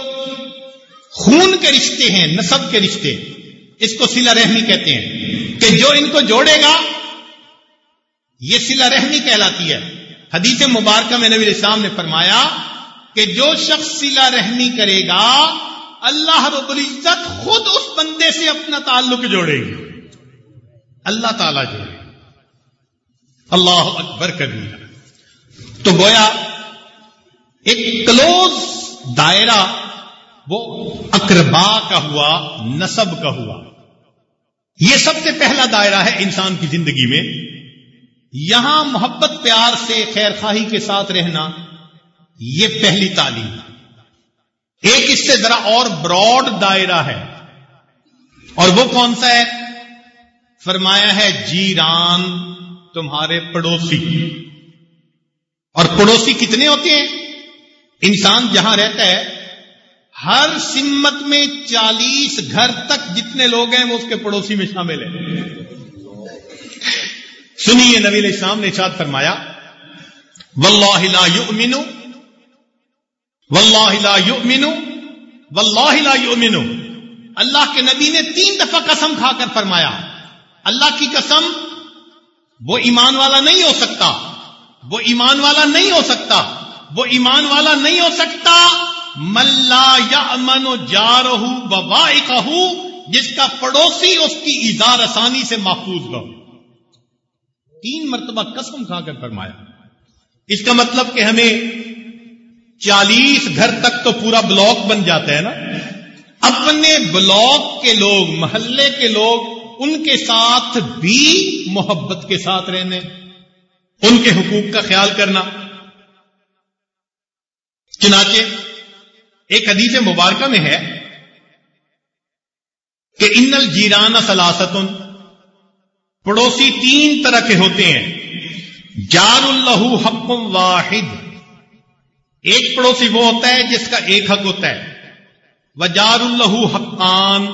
خون کے رشتے ہیں نصب کے رشتے، اس کو سلا رحمی کہتے ہیں کہ جو ان کو جوڑے گا، یہ سلا رحمی کہلاتی ہے۔ حدیث مبارکہ میں نبی اسلام نے فرمایا کہ جو شخص سلا رحمی کرے گا، اللہ رب العزت خود اس بندے سے اپنا تعلق جوڑے گی۔ اللہ تعالی جوڑے اللہ اکبر کبھی تو گویا ایک کلوز دائرہ وہ اقربا کا ہوا، نصب کا ہوا۔ یہ سب سے پہلا دائرہ ہے انسان کی زندگی میں۔ یہاں محبت، پیار سے خیر خواہی کے ساتھ رہنا، یہ پہلی تعلیم ایک اس سے ذرا اور براڈ دائرہ ہے۔ اور وہ کون سا ہے؟ فرمایا ہے، جیران، تمہارے پڑوسی۔ اور پڑوسی کتنے ہوتے ہیں؟ انسان جہاں رہتا ہے، ہر سمت میں چالیس گھر تک جتنے لوگ ہیں، وہ اس کے پڑوسی میں شامل ہیں۔ سنیے نبی علیہ السلام نے چاد فرمایا، واللہ لا یؤمن، واللہ لا یؤمن، واللہ لا یؤمن. اللہ کے نبی نے تین دفعہ قسم کھا کر فرمایا، اللہ کی قسم وہ ایمان والا نہیں ہو سکتا، وہ ایمان والا نہیں ہو سکتا، وہ ایمان والا نہیں ہو سکتا ملا یا امن و جا رہو جس کا پڑوسی اس کی اظہار آسانی سے محفوظ ہو۔ تین مرتبہ قسم کھا کر فرمایا۔ اس کا مطلب کہ ہمیں چالیس گھر تک تو پورا بلاک بن جاتا ہے نا۔ اپنے بلاک کے لوگ، محلے کے لوگ، ان کے ساتھ بھی محبت کے ساتھ رہنے، ان کے حقوق کا خیال کرنا۔ چنانچہ ایک حدیث مبارکہ میں ہے کہ ان الجیران سلاستن پڑوسی تین طرح کے ہوتے ہیں۔ جار اللہ حق واحد۔ ایک پڑوسی وہ ہوتا ہے جس کا ایک حق ہوتا ہے۔ وہ جار اللہ حقان۔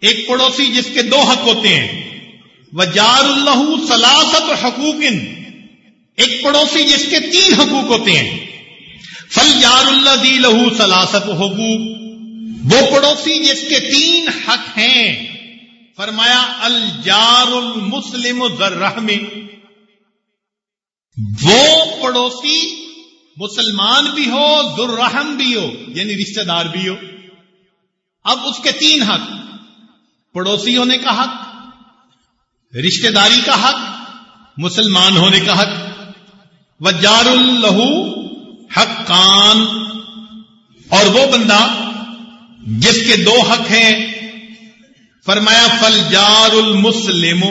ایک پڑوسی جس کے دو حق ہوتے ہیں۔ وہ جار اللہ سلاست حقوق ایک پڑوسی جس کے تین حقوق ہوتے ہیں۔ فل یار اللہ دی لہو سلاست حقوق۔ وہ پڑوسی جس کے تین حق ہیں۔ فرمایا الجار المسلم ذرحمی وہ پڑوسی مسلمان بھی ہو ذرحم بھی ہو یعنی رشتہ دار بھی ہو۔ اب اس کے تین حق پڑوسی ہونے کا حق، رشتہ داری کا حق، مسلمان ہونے کا حق۔ وجار الہو حق کان اور وہ بندہ جس کے دو حق ہیں فرمایا فل جار المسلم،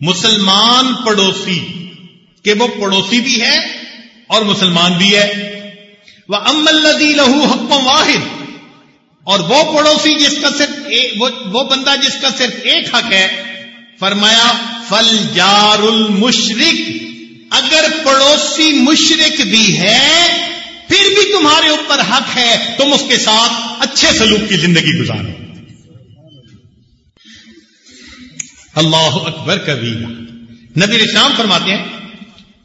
مسلمان پڑوسی، کہ وہ پڑوسی بھی ہے اور مسلمان بھی ہے. وہ ام الدی لہو حق واحد، اور وہ پڑوسی جس کا صرف وہ بندہ جس کا صرف ایک حق ہے، فرمایا فل جار المشرق اگر پڑوسی مشرق بھی ہے، پھر بھی تمہارے اوپر حق ہے، تم اس کے ساتھ اچھے سلوک کی زندگی گزارو. اللہ اکبر کبھی نبی رشام فرماتے ہیں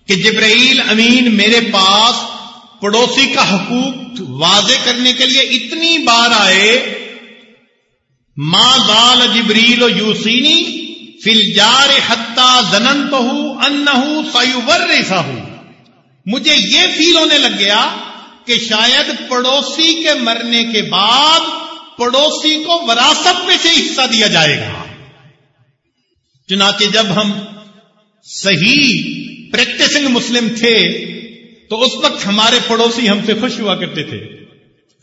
کہ جبرائیل امین میرے پاس پڑوسی کا حقوق واضح کرنے کے لیے اتنی بار آئے ماں دال جبریل و یوسینی فل جار حتہ زنن بہو ان سایوور ریسا مجھے یہ فیل ہونے لگ گیا کہ شاید پڑوسی کے مرنے کے بعد پڑوسی کو وراثت میں سے حصہ دیا جائے گا۔ چنانچہ جب ہم صحیح پریکٹسنگ مسلم تھے، تو اس وقت ہمارے پڑوسی ہم سے خوش ہوا کرتے تھے۔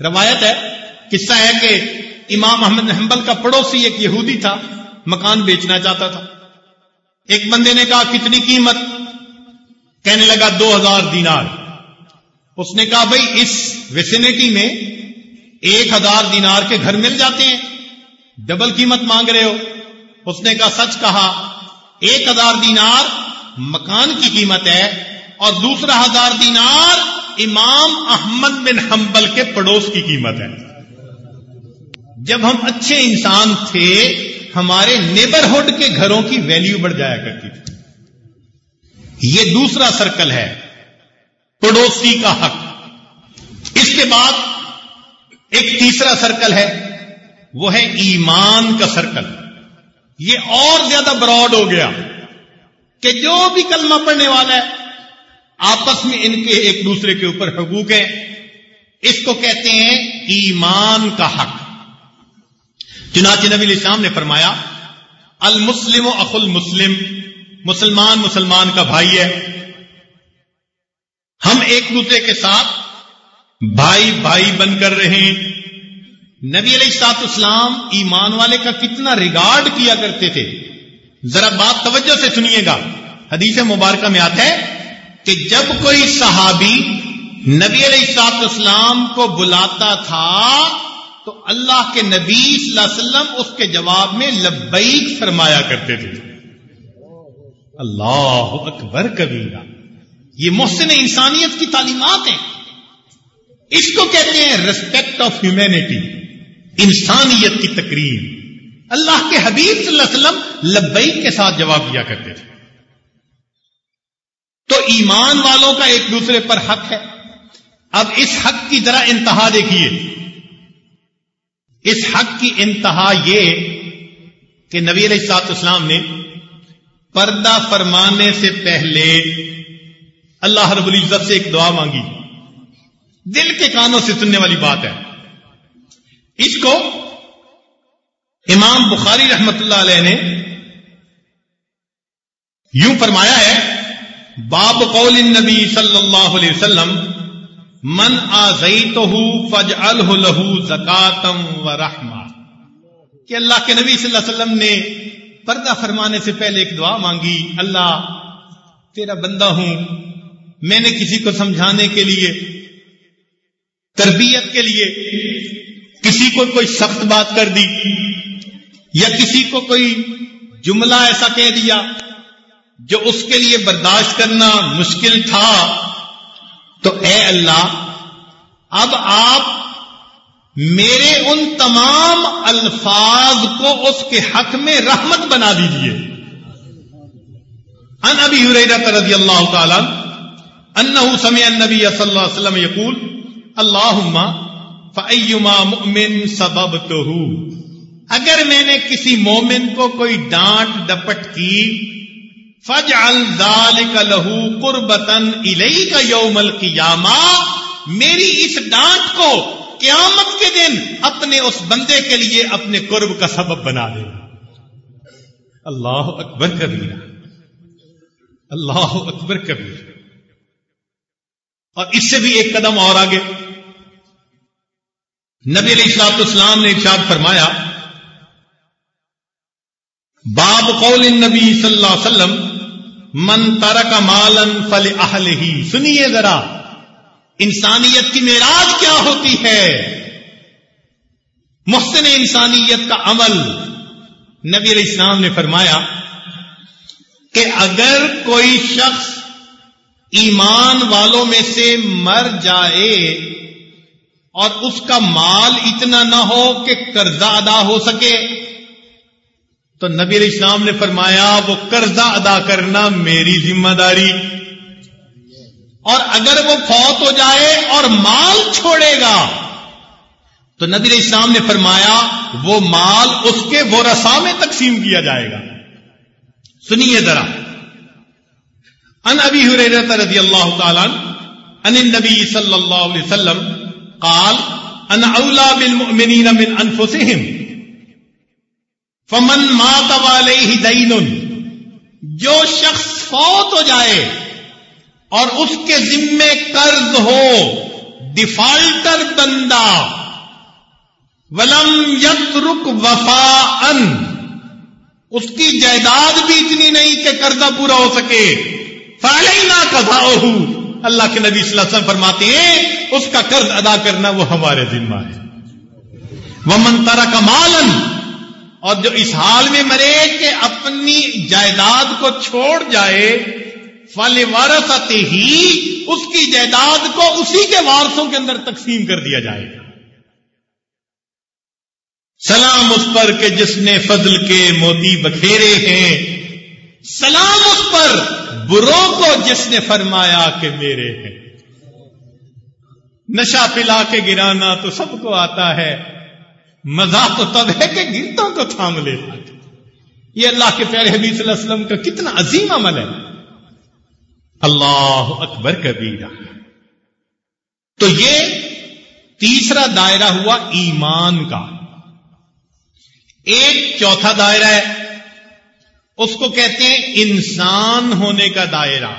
روایت ہے، قصہ ہے کہ امام احمد حنبل کا پڑوسی ایک یہودی تھا، مکان بیچنا چاہتا تھا۔ ایک بندے نے کہا، کتنی قیمت؟ کہنے لگا، دو ہزار دینار. اس نے کہا، بھائی، اس ویسینٹی میں ایک ہزار دینار کے گھر مل جاتے ہیں۔ ڈبل قیمت مانگ رہے ہو۔ اس نے کہا، سچ کہا، ایک ہزار دینار مکان کی قیمت ہے اور دوسرا ہزار دینار امام احمد بن حنبل کے پڑوس کی قیمت ہے۔ جب ہم اچھے انسان تھے، ہمارے نیبرہڈ کے گھروں کی ویلیو بڑھ جایا کرتی تھی۔ یہ دوسرا سرکل ہے، پڑوسی کا حق۔ اس کے بعد ایک تیسرا سرکل ہے، وہ ہے ایمان کا سرکل یہ اور زیادہ براڈ ہو گیا کہ جو بھی کلمہ پڑھنے والا ہے، آپس میں ان کے ایک دوسرے کے اوپر حقوق ہیں۔ اس کو کہتے ہیں ایمان کا حق۔ چنانچہ نبی الاسلام نے فرمایا، المسلم و اخ المسلم، مسلمان مسلمان کا بھائی ہے۔ ہم ایک دوسرے کے ساتھ بھائی بھائی بن کر رہے ہیں نبی علیہ سات اسلام ایمان والے کا کتنا ریگارڈ کیا کرتے تھے؟ ذرا بات توجہ سے سنیے گا۔ حدیث مبارکہ میں آتا ہے کہ جب کوئی صحابی نبی علیہ السلاط اسلام کو بلاتا تھا تو اللہ کے نبی صلی اللہ علیہ وسلم اس کے جواب میں لبیک فرمایا کرتے تھے۔ اللہ اکبر کبیرہ۔ یہ محسن انسانیت کی تعلیمات ہیں۔ اس کو کہتے ہیں ریسپیکٹ آف ہیومینٹی انسانیت کی تقریب اللہ کے حبیب صلی اللہ علیہ وسلم لبیک کے ساتھ جواب دیا کرتے تھے۔ تو ایمان والوں کا ایک دوسرے پر حق ہے۔ اب اس حق کی ذرا انتہا دیکھیے۔ اس حق کی انتہا یہ کہ نبی علیہ سات اسلام نے پردہ فرمانے سے پہلے اللہ رب العزت سے ایک دعا مانگی۔ دل کے کانوں سے سننے والی بات ہے۔ اس کو امام بخاری رحمت اللہ علیہ نے یوں فرمایا ہے، باب قول النبی صلی اللہ علیہ وسلم، من تو فج الہ زکاتم و رحما کہ اللہ کے نبی صلی اللہ علیہ وسلم نے پردہ فرمانے سے پہلے ایک دعا مانگی، اللہ، تیرا بندہ ہوں، میں نے کسی کو سمجھانے کے لیے، تربیت کے لیے کسی کو کوئی سخت بات کر دی یا کسی کو کوئی جملہ ایسا کہہ دیا جو اس کے لیے برداشت کرنا مشکل تھا، تو اے اللہ، اب آپ میرے ان تمام الفاظ کو اس کے حق میں رحمت بنا دیجیے ان ابھی رضی اللہ تعالی انہ سمع النبی صلی اللہ علیہ وسلم یقول اللہ فیما مؤمن سبب تو اگر میں نے کسی مومن کو کوئی ڈانٹ ڈپٹ کی فج الدال کا لہو قربتن الئی کا یوم القیامہ میری اس ڈانٹ کو قیامت کے دن اپنے اس بندے کے لیے اپنے قرب کا سبب بنا دے۔ اللہ اکبر کبیر اللہ اکبر کبیر اور اس سے بھی ایک قدم اور آگے۔ نبی علیہ السلاط اسلام نے ارشاد فرمایا، باب قول النبی صلی اللہ علیہ وسلم، من ترک مالن فل اہل ہی سنیے ذرا، انسانیت کی معراج کیا ہوتی ہے؟ محسن انسانیت کا عمل۔ نبی علیہ السلام نے فرمایا کہ اگر کوئی شخص ایمان والوں میں سے مر جائے اور اس کا مال اتنا نہ ہو کہ قرضہ ادا ہو سکے۔ تو نبی علیہ السلام نے فرمایا، وہ قرضہ ادا کرنا میری ذمہ داری۔ اور اگر وہ فوت ہو جائے اور مال چھوڑے گا، تو نبی علیہ السلام نے فرمایا، وہ مال اس کے وہ میں تقسیم کیا جائے گا۔ سنیے ذرا۔ ان ابی حریرت رضی اللہ تعالی ان النبی صلی اللہ علیہ وسلم قال ان اولا بالمؤمنین من انفسهم فمن مات علیہ دین، جو شخص فوت ہو جائے اور اس کے ذمے قرض ہو، ڈیفالٹر بندہ، ولم یت رک وفا ان اس کی جائیداد بھی اتنی نہیں کہ قرضہ پورا ہو سکے فالحینہ کذا اللہ کے نبی صلی اللہ علیہ وسلم فرماتے ہیں، اس کا قرض ادا کرنا وہ ہمارے ذمہ ہے۔ وہ منترا کمالن اور جو اس حال میں مرے کہ اپنی جائیداد کو چھوڑ جائے فل وارث ہی اس کی جائیداد کو اسی کے وارثوں کے اندر تقسیم کر دیا جائے گا۔ سلام اس پر کہ جس نے فضل کے موتی بکھیرے ہیں سلام اس پر بروں کو جس نے فرمایا کہ میرے ہیں۔ نشا پلا کے گرانا تو سب کو آتا ہے مزہ تو تب ہے کہ گرتوں کو تھام لیتا یہ اللہ کے پیارے حبیب صلی اللہ علیہ وسلم کا کتنا عظیم عمل ہے۔ اللہ اکبر کبیرہ۔ تو یہ تیسرا دائرہ ہوا ایمان کا۔ ایک چوتھا دائرہ ہے اس کو کہتے ہیں انسان ہونے کا دائرہ۔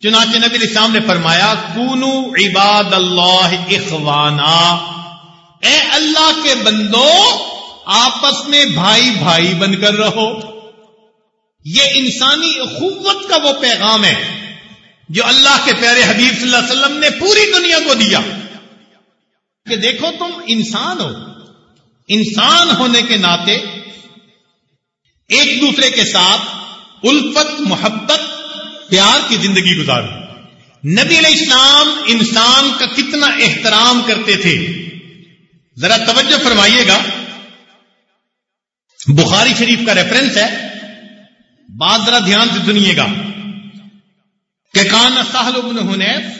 چنانچہ نبی الاسلام نے فرمایا، کونو عباد اللہ اخوانا۔ اے اللہ کے بندو، آپس میں بھائی بھائی بن کر رہو۔ یہ انسانی اخوت کا وہ پیغام ہے جو اللہ کے پیارے حبیب صلی اللہ علیہ وسلم نے پوری دنیا کو دیا۔ کہ دیکھو تم انسان ہو۔ انسان ہونے کے ناطے ایک دوسرے کے ساتھ الفت، محبت، پیار کی زندگی گزارو نبی علیہ السلام انسان کا کتنا احترام کرتے تھے۔ ذرا توجہ فرمائیے گا۔ بخاری شریف کا ریفرنس ہے۔ بات ذرا دھیان سے سنیے گا۔ کہ کان سہل ابن حنیف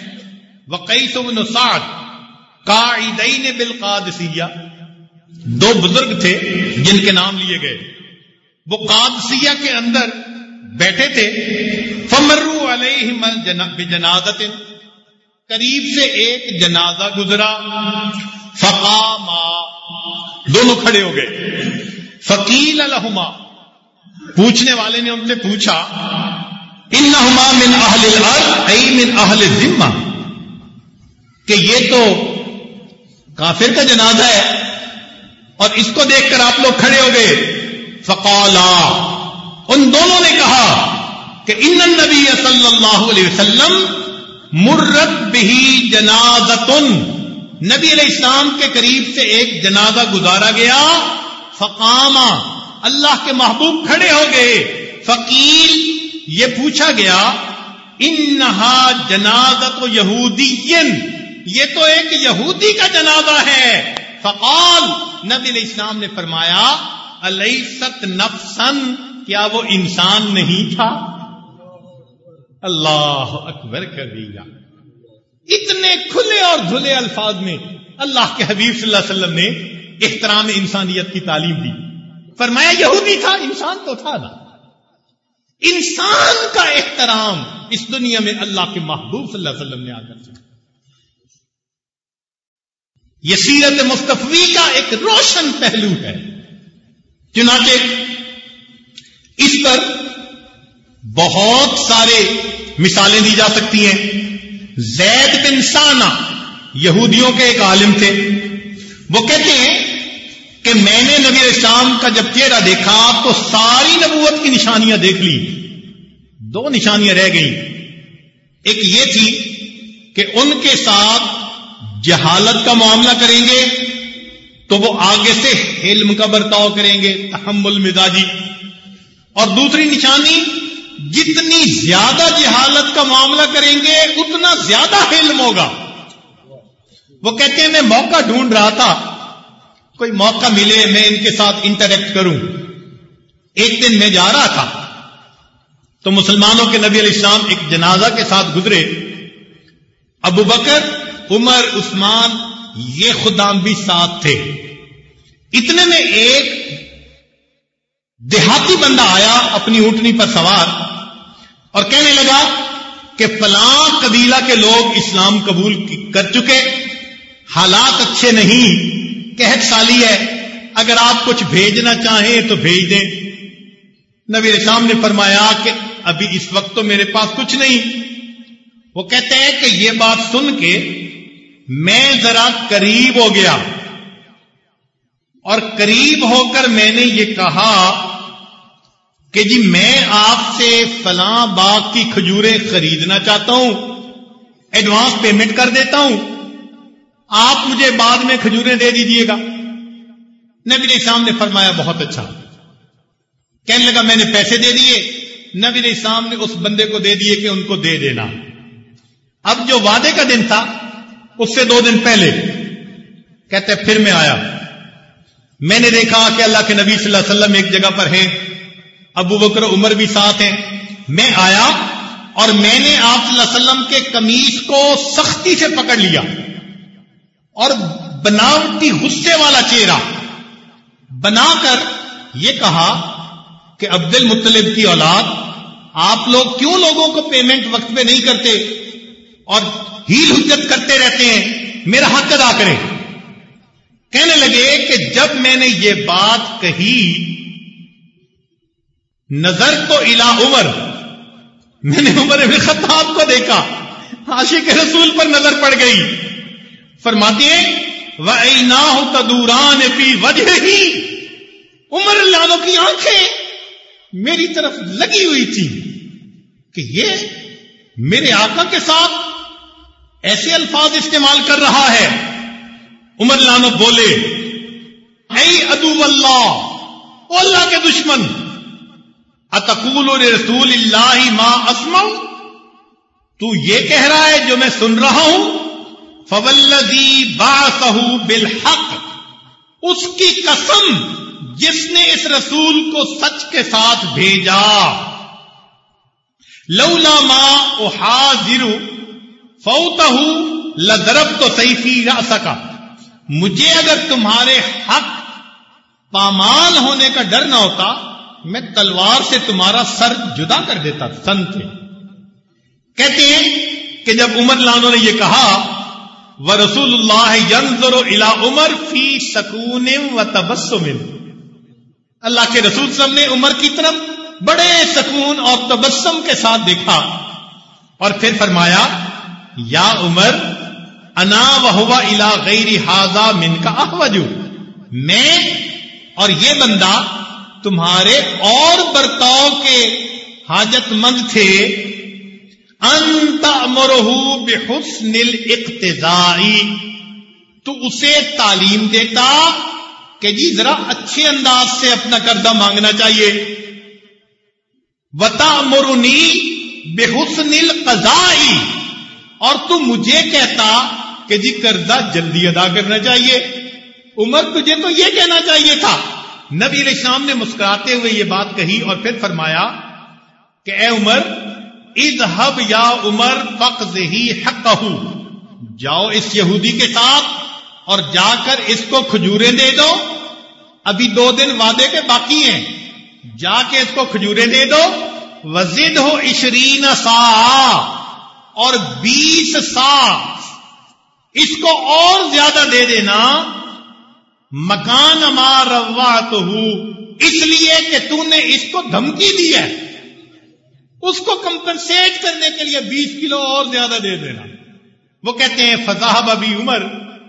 وقیس ابن سعد قاعدین بالقادسیہ۔ دو بزرگ تھے جن کے نام لیے گئے۔ وہ قادسیہ کے اندر بیٹھے تھے۔ فمرو علیہ جنازت قریب سے ایک جنازہ گزرا۔ فقام دونوں کھڑے ہو گئے۔ فقیل الحما پوچھنے والے نے ان سے پوچھا ان من اہل الارض ای من اہل ذمہ کہ یہ تو کافر کا جنازہ ہے۔ اور اس کو دیکھ کر آپ لوگ کھڑے ہو گئے۔ فقالا، ان دونوں نے کہا کہ ان نبی صلی اللہ علیہ وسلم مرت بھی جنازتن، نبی علیہ السلام کے قریب سے ایک جنازہ گزارا گیا، فقاما، اللہ کے محبوب کھڑے ہو گئے، فقیل، یہ پوچھا گیا، انہا جنازت یہودی یہ تو ایک یہودی کا جنازہ ہے، فقال، نبی علیہ السلام نے فرمایا علیہ ست نفسن کیا وہ انسان نہیں تھا؟ اللہ اکبر کر دیا اتنے کھلے اور دھلے الفاظ میں اللہ کے حبیب صلی اللہ علیہ وسلم نے احترام انسانیت کی تعلیم دی۔ فرمایا یہودی تھا، انسان تو تھا نا۔ انسان کا احترام اس دنیا میں اللہ کے محبوب صلی اللہ علیہ وسلم نے آ کر یہ سیرت مستفی کا ایک روشن پہلو ہے۔ چنانچہ اس پر بہت سارے مثالیں دی جا سکتی ہیں۔ زید بن سانا یہودیوں کے ایک عالم تھے۔ وہ کہتے ہیں کہ میں نے نبی اسلام کا جب چہرہ دیکھا تو ساری نبوت کی نشانیاں دیکھ لی۔ دو نشانیاں رہ گئیں۔ ایک یہ تھی کہ ان کے ساتھ جہالت کا معاملہ کریں گے۔ تو وہ آگے سے علم کا برتاؤ کریں گے، تحمل مزاجی۔ اور دوسری نشانی، جتنی زیادہ جہالت کا معاملہ کریں گے، اتنا زیادہ علم ہوگا۔ وہ کہتے ہیں، میں موقع ڈھونڈ رہا تھا، کوئی موقع ملے، میں ان کے ساتھ انٹریکٹ کروں۔ ایک دن میں جا رہا تھا۔ تو مسلمانوں کے نبی علیہ السلام ایک جنازہ کے ساتھ گزرے۔ ابو بکر، عمر، عثمان یہ خدام بھی ساتھ تھے۔ اتنے میں ایک دیہاتی بندہ آیا اپنی اونٹنی پر سوار اور کہنے لگا کہ فلاں قبیلہ کے لوگ اسلام قبول کر چکے۔ حالات اچھے نہیں کہت سالی ہے۔ اگر آپ کچھ بھیجنا چاہیں تو بھیج دیں۔ نبی اسلام نے فرمایا کہ ابھی اس وقت تو میرے پاس کچھ نہیں۔ وہ کہتے ہیں کہ یہ بات سن کے میں ذرا قریب ہو گیا اور قریب ہو کر میں نے یہ کہا کہ جی میں آپ سے فلاں باغ کی کھجوریں خریدنا چاہتا ہوں ایڈوانس پیمنٹ کر دیتا ہوں۔ آپ مجھے بعد میں کھجوریں دے دیجیے گا۔ نبی اسلام نے فرمایا، بہت اچھا۔ کہنے لگا، میں نے پیسے دے دیے نبی اسلام نے اس بندے کو دے دیے کہ ان کو دے دینا۔ اب جو وعدے کا دن تھا اس سے دو دن پہلے۔ کہتے پھر میں آیا۔ میں نے دیکھا کہ اللہ کے نبی صلی اللہ علیہ وسلم ایک جگہ پر ہیں۔ ابو بکر، عمر بھی ساتھ ہیں۔ میں آیا اور میں نے آپ صلی اللہ علیہ وسلم کے کمیز کو سختی سے پکڑ لیا اور بناوٹی غصے والا چہرہ بنا کر یہ کہا کہ عبد المطلب کی اولاد، آپ لوگ کیوں لوگوں کو پیمنٹ وقت پہ نہیں کرتے؟ اور ہیل حجت کرتے رہتے ہیں، میرا حق ادا کریں کہنے لگے کہ جب میں نے یہ بات کہی، نظر تو الا عمر۔ میں نے عمر ابن خطاب کو دیکھا، عاشق رسول پر نظر پڑ گئی۔ فرماتے ہیں وہ تدوران پی وجہ ہی عمر لالوں کی آنکھیں میری طرف لگی ہوئی تھی کہ یہ میرے آقا کے ساتھ ایسے الفاظ استعمال کر رہا ہے۔ عمر لانو بولے، اے ادو اللہ، او اللہ کے دشمن، اتقول رسول اللہ ماں اسم تو یہ کہہ رہا ہے جو میں سن رہا ہوں فولدی با بالحق۔ اس کی قسم جس نے اس رسول کو سچ کے ساتھ بھیجا۔ لولا ماں احاظر فوتہ لدرب تو سیفی را سکا مجھے اگر تمہارے حق پامال ہونے کا ڈر نہ ہوتا، میں تلوار سے تمہارا سر جدا کر دیتا، سن تھے کہتے ہیں کہ جب عمر لانو نے یہ کہا وہ رسول اللہ الا عمر فی سکون و تبسم اللہ کے رسول صاحب نے عمر کی طرف بڑے سکون اور تبسم کے ساتھ دیکھا اور پھر فرمایا یا عمر، انا وہ الا غیر حاضا من کا احوجو میں اور یہ بندہ تمہارے اور برتاؤ کے حاجت مند تھے۔ انت مرحو بحسن اقتضائی تو اسے تعلیم دیتا کہ جی ذرا اچھے انداز سے اپنا قرضہ مانگنا چاہیے۔ وتا مرنی بے القضائی اور تو مجھے کہتا کہ جی قرضہ جلدی ادا کرنا چاہیے۔ عمر تجھے تو یہ کہنا چاہیے تھا۔ نبی علیہ السلام نے مسکراتے ہوئے یہ بات کہی اور پھر فرمایا کہ اے عمر اذهب یا عمر ہی حق جاؤ اس یہودی کے ساتھ اور جا کر اس کو کھجورے دے دو۔ ابھی دو دن وعدے کے باقی ہیں۔ جا کے اس کو کھجورے دے دو۔ وزد ہو عشرین سا اور بیس سا اس کو اور زیادہ دے دینا مکان مار روا تو اس لیے کہ تو نے اس کو دھمکی دی ہے۔ اس کو کمپنسیٹ کرنے کے لیے بیس کلو اور زیادہ دے دینا۔ وہ کہتے ہیں فضاحب ابھی عمر،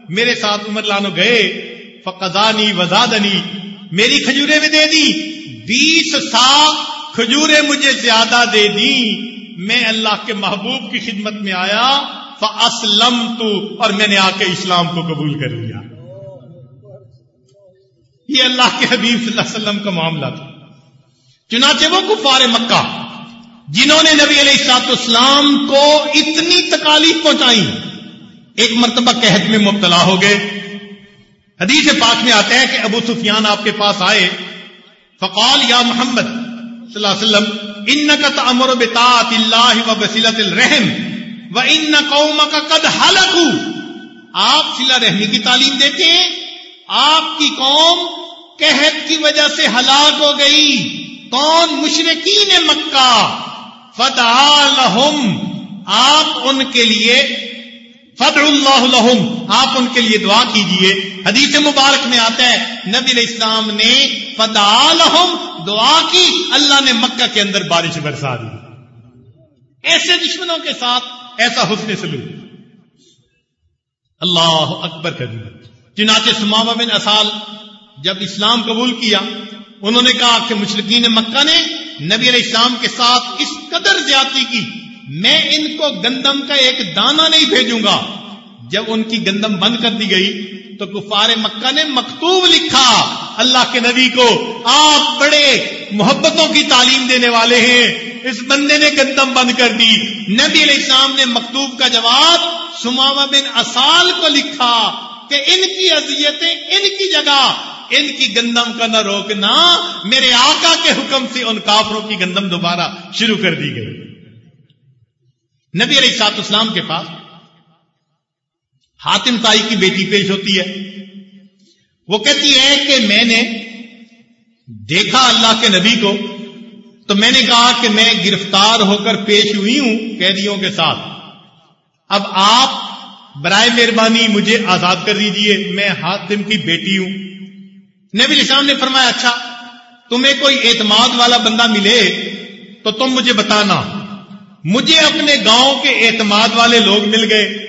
میرے ساتھ عمر لانو گئے۔ فقزانی وزادنی میری کھجورے میں دے دی۔ بیس سا کھجورے مجھے زیادہ دے دی میں اللہ کے محبوب کی خدمت میں آیا فاسلم تو اور میں نے آ کے اسلام کو قبول کر لیا۔ یہ اللہ کے حبیب صلی اللہ علیہ وسلم کا معاملہ تھا۔ چنانچہ وہ کفار مکہ، جنہوں نے نبی علیہ السلاط اسلام کو اتنی تکالیف پہنچائی، ایک مرتبہ قحط میں مبتلا ہو گئے۔ حدیث پاک میں آتے ہیں کہ ابو سفیان آپ کے پاس آئے، فقال، یا محمد صلی اللہ علیہ وسلم ان کا تمر بتاط اللہ و بسیلت الرحم و ان قوم کا قد حلق آپ سلا رحمی کی تعلیم دیتے ہیں، آپ کی قوم قحط کی وجہ سے ہلاک ہو گئی۔ کون مشرقین مکہ؟ فتح لہم آپ ان کے لیے فد اللہ لہم آپ ان کے لیے دعا کیجیے۔ حدیث مبارک میں آتا ہے، نبی علیہ السلام نے فتح لہم دعا کی، اللہ نے مکہ کے اندر بارش برسا دی۔ ایسے دشمنوں کے ساتھ ایسا حسن سلوک۔ اللہ اکبر کر چنانچہ سماما بن اصال جب اسلام قبول کیا، انہوں نے کہا کہ مشرقین مکہ نے نبی علیہ السلام کے ساتھ اس قدر زیادتی کی میں ان کو گندم کا ایک دانہ نہیں بھیجوں گا۔ جب ان کی گندم بند کر دی گئی، تو کفار مکہ نے مکتوب لکھا، اللہ کے نبی کو، آپ بڑے محبتوں کی تعلیم دینے والے ہیں۔ اس بندے نے گندم بند کر دی۔ نبی علیہ السلام نے مکتوب کا جواب سماوا بن اصال کو لکھا کہ ان کی اذیتیں ان کی جگہ، ان کی گندم کا نہ روکنا، میرے آقا کے حکم سے ان کافروں کی گندم دوبارہ شروع کر دی گئی۔ نبی علیہ سات اسلام کے پاس حاتم تائی کی بیٹی پیش ہوتی ہے۔ وہ کہتی ہے کہ میں نے دیکھا اللہ کے نبی کو، تو میں نے کہا کہ میں گرفتار ہو کر پیش ہوئی ہوں قیدیوں کے ساتھ۔ اب آپ برائے مہربانی مجھے آزاد کر دیجیے، میں حاتم کی بیٹی ہوں۔ نبی اسلام نے فرمایا اچھا تمہیں کوئی اعتماد والا بندہ ملے تو تم مجھے بتانا۔ مجھے اپنے گاؤں کے اعتماد والے لوگ مل گئے۔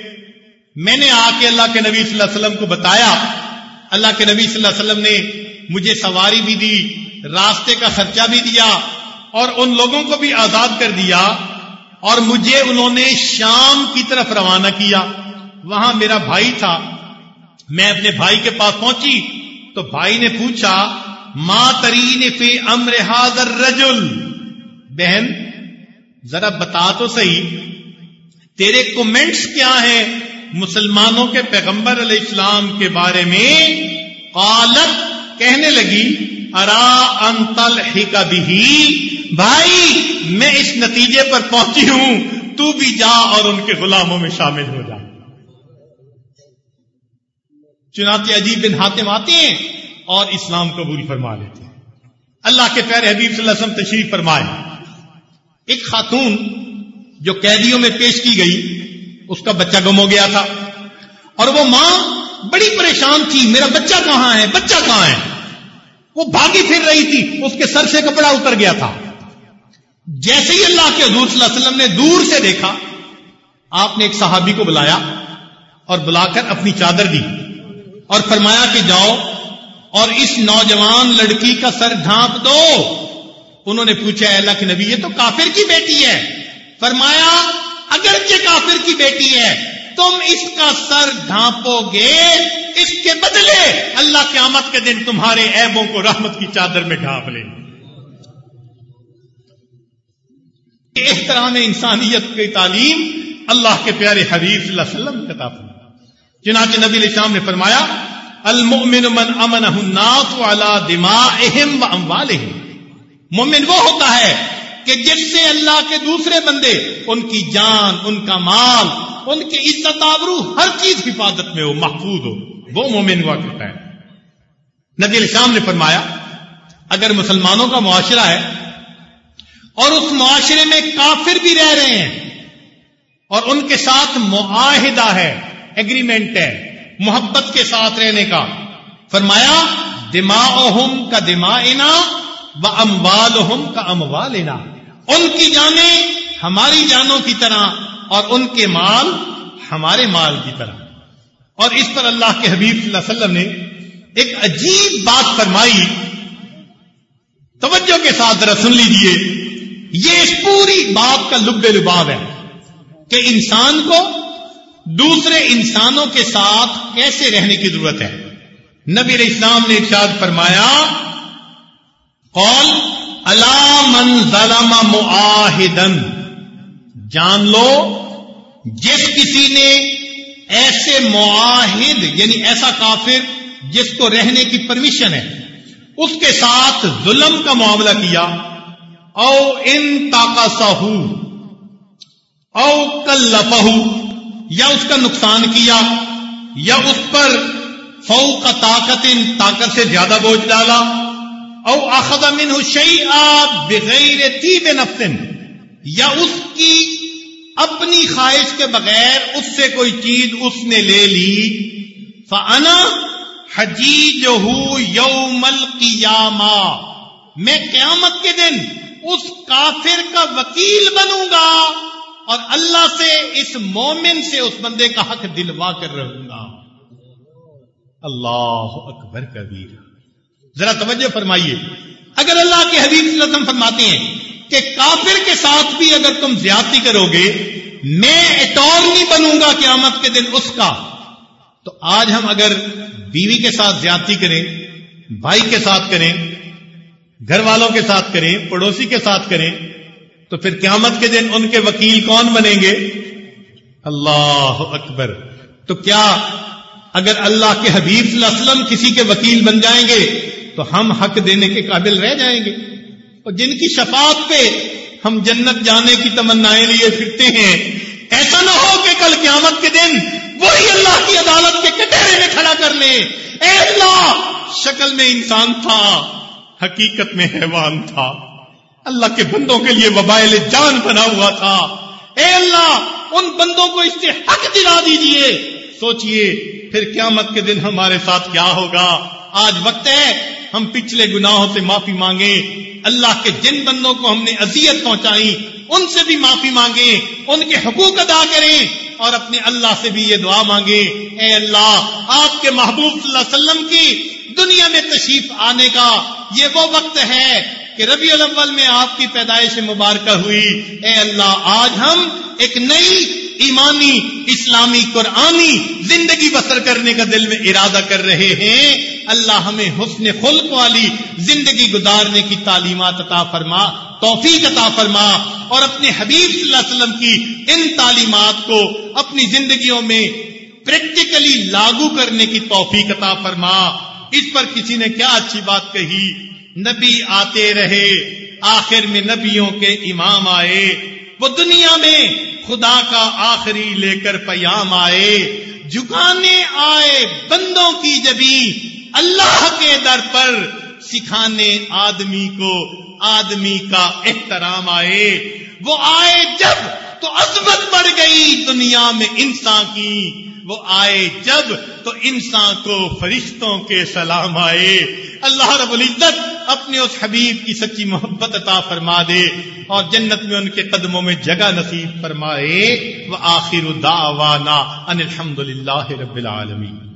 میں نے آ کے اللہ کے نبی صلی اللہ علیہ وسلم کو بتایا۔ اللہ کے نبی صلی اللہ علیہ وسلم نے مجھے سواری بھی دی، راستے کا خرچہ بھی دیا اور ان لوگوں کو بھی آزاد کر دیا اور مجھے انہوں نے شام کی طرف روانہ کیا۔ وہاں میرا بھائی تھا۔ میں اپنے بھائی کے پاس پہنچی تو بھائی نے پوچھا ماں ترین فی امر حاضر رجل بہن ذرا بتا تو صحیح، تیرے کومنٹس کیا ہیں مسلمانوں کے پیغمبر علیہ السلام کے بارے میں؟ قالت، کہنے لگی، ارا انتل بھی بھائی، میں اس نتیجے پر پہنچی ہوں، تو بھی جا اور ان کے غلاموں میں شامل ہو جا۔ چنانچہ عجیب بن حاتم آتے ہیں اور اسلام قبول فرما لیتے ہیں۔ اللہ کے پیر حبیب صلی اللہ علیہ وسلم تشریف فرمائے۔ ایک خاتون جو قیدیوں میں پیش کی گئی، اس کا بچہ گم ہو گیا تھا۔ اور وہ ماں بڑی پریشان تھی، میرا بچہ کہاں ہے، بچہ کہاں ہے؟ وہ بھاگی پھر رہی تھی، اس کے سر سے کپڑا اتر گیا تھا۔ جیسے ہی اللہ کے حضور صلی اللہ علیہ وسلم نے دور سے دیکھا، آپ نے ایک صحابی کو بلایا اور بلا کر اپنی چادر دی اور فرمایا کہ جاؤ اور اس نوجوان لڑکی کا سر ڈھانپ دو۔ انہوں نے پوچھا اللہ کے نبی، یہ تو کافر کی بیٹی ہے۔ فرمایا، اگرچہ کافر کی بیٹی ہے، تم اس کا سر ڈھانپو گے، اس کے بدلے اللہ کے آمد کے دن تمہارے ایبوں کو رحمت کی چادر میں ڈھانپ لے احترام انسانیت کی تعلیم اللہ کے پیارے حبیب صلی اللہ علیہ وسلم کتاب چنانچہ نبی علیہ السلام نے فرمایا، المؤمن من امن الناس على دماءهم واموالهم مومن وہ ہوتا ہے کہ جس سے اللہ کے دوسرے بندے، ان کی جان، ان کا مال، ان کی عزت آبرو ہر چیز حفاظت میں ہو، محفوظ ہو، وہ مومن ہوا کرتا ہے۔ نبی الشام نے فرمایا، اگر مسلمانوں کا معاشرہ ہے اور اس معاشرے میں کافر بھی رہ رہے ہیں اور ان کے ساتھ معاہدہ ہے ایگریمنٹ ہے، محبت کے ساتھ رہنے کا، فرمایا دماغ کا دماغ وہ اموال کا اموال ان کی جانیں ہماری جانوں کی طرح اور ان کے مال ہمارے مال کی طرح۔ اور اس پر اللہ کے حبیب صلی اللہ علیہ وسلم نے ایک عجیب بات فرمائی۔ توجہ کے ساتھ ذرا سن لیجیے یہ اس پوری بات کا لب لباب ہے کہ انسان کو دوسرے انسانوں کے ساتھ کیسے رہنے کی ضرورت ہے۔ نبی علیہ السلام نے ارشاد فرمایا قول اللہ من ظلم معاہدن جان لو، جس کسی نے ایسے معاہد یعنی ایسا کافر جس کو رہنے کی پرمیشن ہے، اس کے ساتھ ظلم کا معاملہ کیا، او ان تاکا او کل یا اس کا نقصان کیا، یا اس پر فو کا طاقت ان طاقت سے زیادہ بوجھ ڈالا۔ او اخذ منہ شیئا بغیر تیب نفس یا اس کی اپنی خواہش کے بغیر اس سے کوئی چیز اس نے لے لی۔ فانا حجی جو ہوں یوم القیامہ میں قیامت کے دن اس کافر کا وکیل بنوں گا اور اللہ سے اس مومن سے اس بندے کا حق دلوا کر رہوں گا۔ اللہ اکبر کبیر۔ ذرا توجہ فرمائیے۔ اگر اللہ کے حبیب صلی اللہ علیہ وسلم فرماتے ہیں کہ کافر کے ساتھ بھی اگر تم زیادتی کرو گے، میں اٹارنی بنوں گا قیامت کے دن اس کا۔ تو آج ہم اگر بیوی کے ساتھ زیادتی کریں، بھائی کے ساتھ کریں، گھر والوں کے ساتھ کریں، پڑوسی کے ساتھ کریں، تو پھر قیامت کے دن ان کے وکیل کون بنیں گے؟ اللہ اکبر۔ تو کیا اگر اللہ کے حبیب صلی اللہ علیہ وسلم کسی کے وکیل بن جائیں گے تو ہم حق دینے کے قابل رہ جائیں گے۔ اور جن کی شفاعت پہ ہم جنت جانے کی تمنائیں لیے پھرتے ہیں، ایسا نہ ہو کہ کل قیامت کے دن وہی اللہ کی عدالت کے کٹہرے میں کھڑا کر لے اے اللہ، شکل میں انسان تھا، حقیقت میں حیوان تھا۔ اللہ کے بندوں کے لیے وبائل جان بنا ہوا تھا۔ اے اللہ، ان بندوں کو اس سے حق دلا دیجیے۔ سوچئے، پھر قیامت کے دن ہمارے ساتھ کیا ہوگا؟ آج وقت ہے، ہم پچھلے گناہوں سے معافی مانگیں۔ اللہ کے جن بندوں کو ہم نے اذیت پہنچائی، ان سے بھی معافی مانگیں۔ ان کے حقوق ادا کریں اور اپنے اللہ سے بھی یہ دعا مانگے اے اللہ، آپ کے محبوب صلی اللہ علیہ وسلم کی دنیا میں تشریف آنے کا یہ وہ وقت ہے کہ ربیع الاول میں آپ کی پیدائش مبارکہ ہوئی۔ اے اللہ، آج ہم ایک نئی ایمانی، اسلامی، قرآنی زندگی بسر کرنے کا دل میں ارادہ کر رہے ہیں۔ اللہ ہمیں حسن خلق والی زندگی گزارنے کی تعلیمات عطا فرما، توفیق عطا فرما اور اپنے حبیب صلی اللہ علیہ وسلم کی ان تعلیمات کو اپنی زندگیوں میں پریکٹیکلی لاگو کرنے کی توفیق عطا فرما۔ اس پر کسی نے کیا اچھی بات کہی؟ نبی آتے رہے، آخر میں نبیوں کے امام آئے۔ وہ دنیا میں خدا کا آخری لے کر پیام آئے، جھکانے آئے بندوں کی جبی اللہ کے در پر سکھانے آدمی کو آدمی کا احترام آئے۔ وہ آئے جب تو عظمت بڑھ گئی دنیا میں انسان کی۔ وہ آئے جب تو انسان کو فرشتوں کے سلام آئے۔ اللہ رب العزت اپنے اس حبیب کی سچی محبت عطا فرما دے اور جنت میں ان کے قدموں میں جگہ نصیب فرمائے۔ وہ آخر دعوانا ان الحمد للہ رب العالمین۔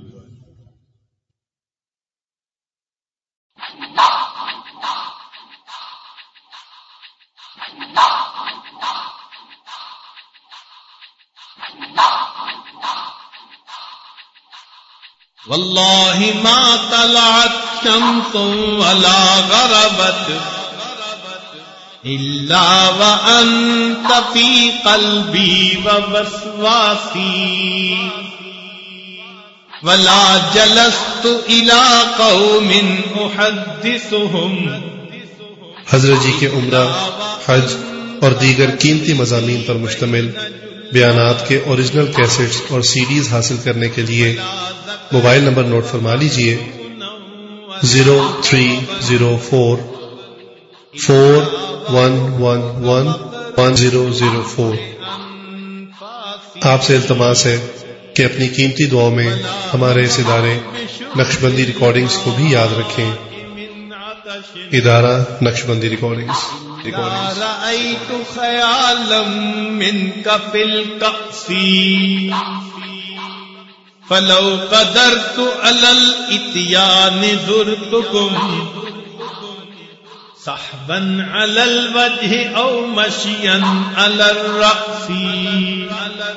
والله ما طلعت شمس ولا غربت إلا وأنت في قلبي ووسواسي ولا جلست إلى قوم أحدثهم حضرت جی کے عمرہ، حج اور دیگر قیمتی مضامین پر مشتمل بیانات کے اوریجنل کیسٹس اور سیڈیز حاصل کرنے کے لیے موبائل نمبر نوٹ فرما لیجیے zero three zero four four one one one one zero zero four. آپ سے التماس ہے کہ اپنی قیمتی دعاؤں میں ہمارے اس ادارے نقش بندی ریکارڈنگس کو بھی یاد رکھیں۔ ادارہ نقش بندی ریکارڈنگس فلو قدر تو التیان در تو صحبا على الوجه او مشيا على الرأس. على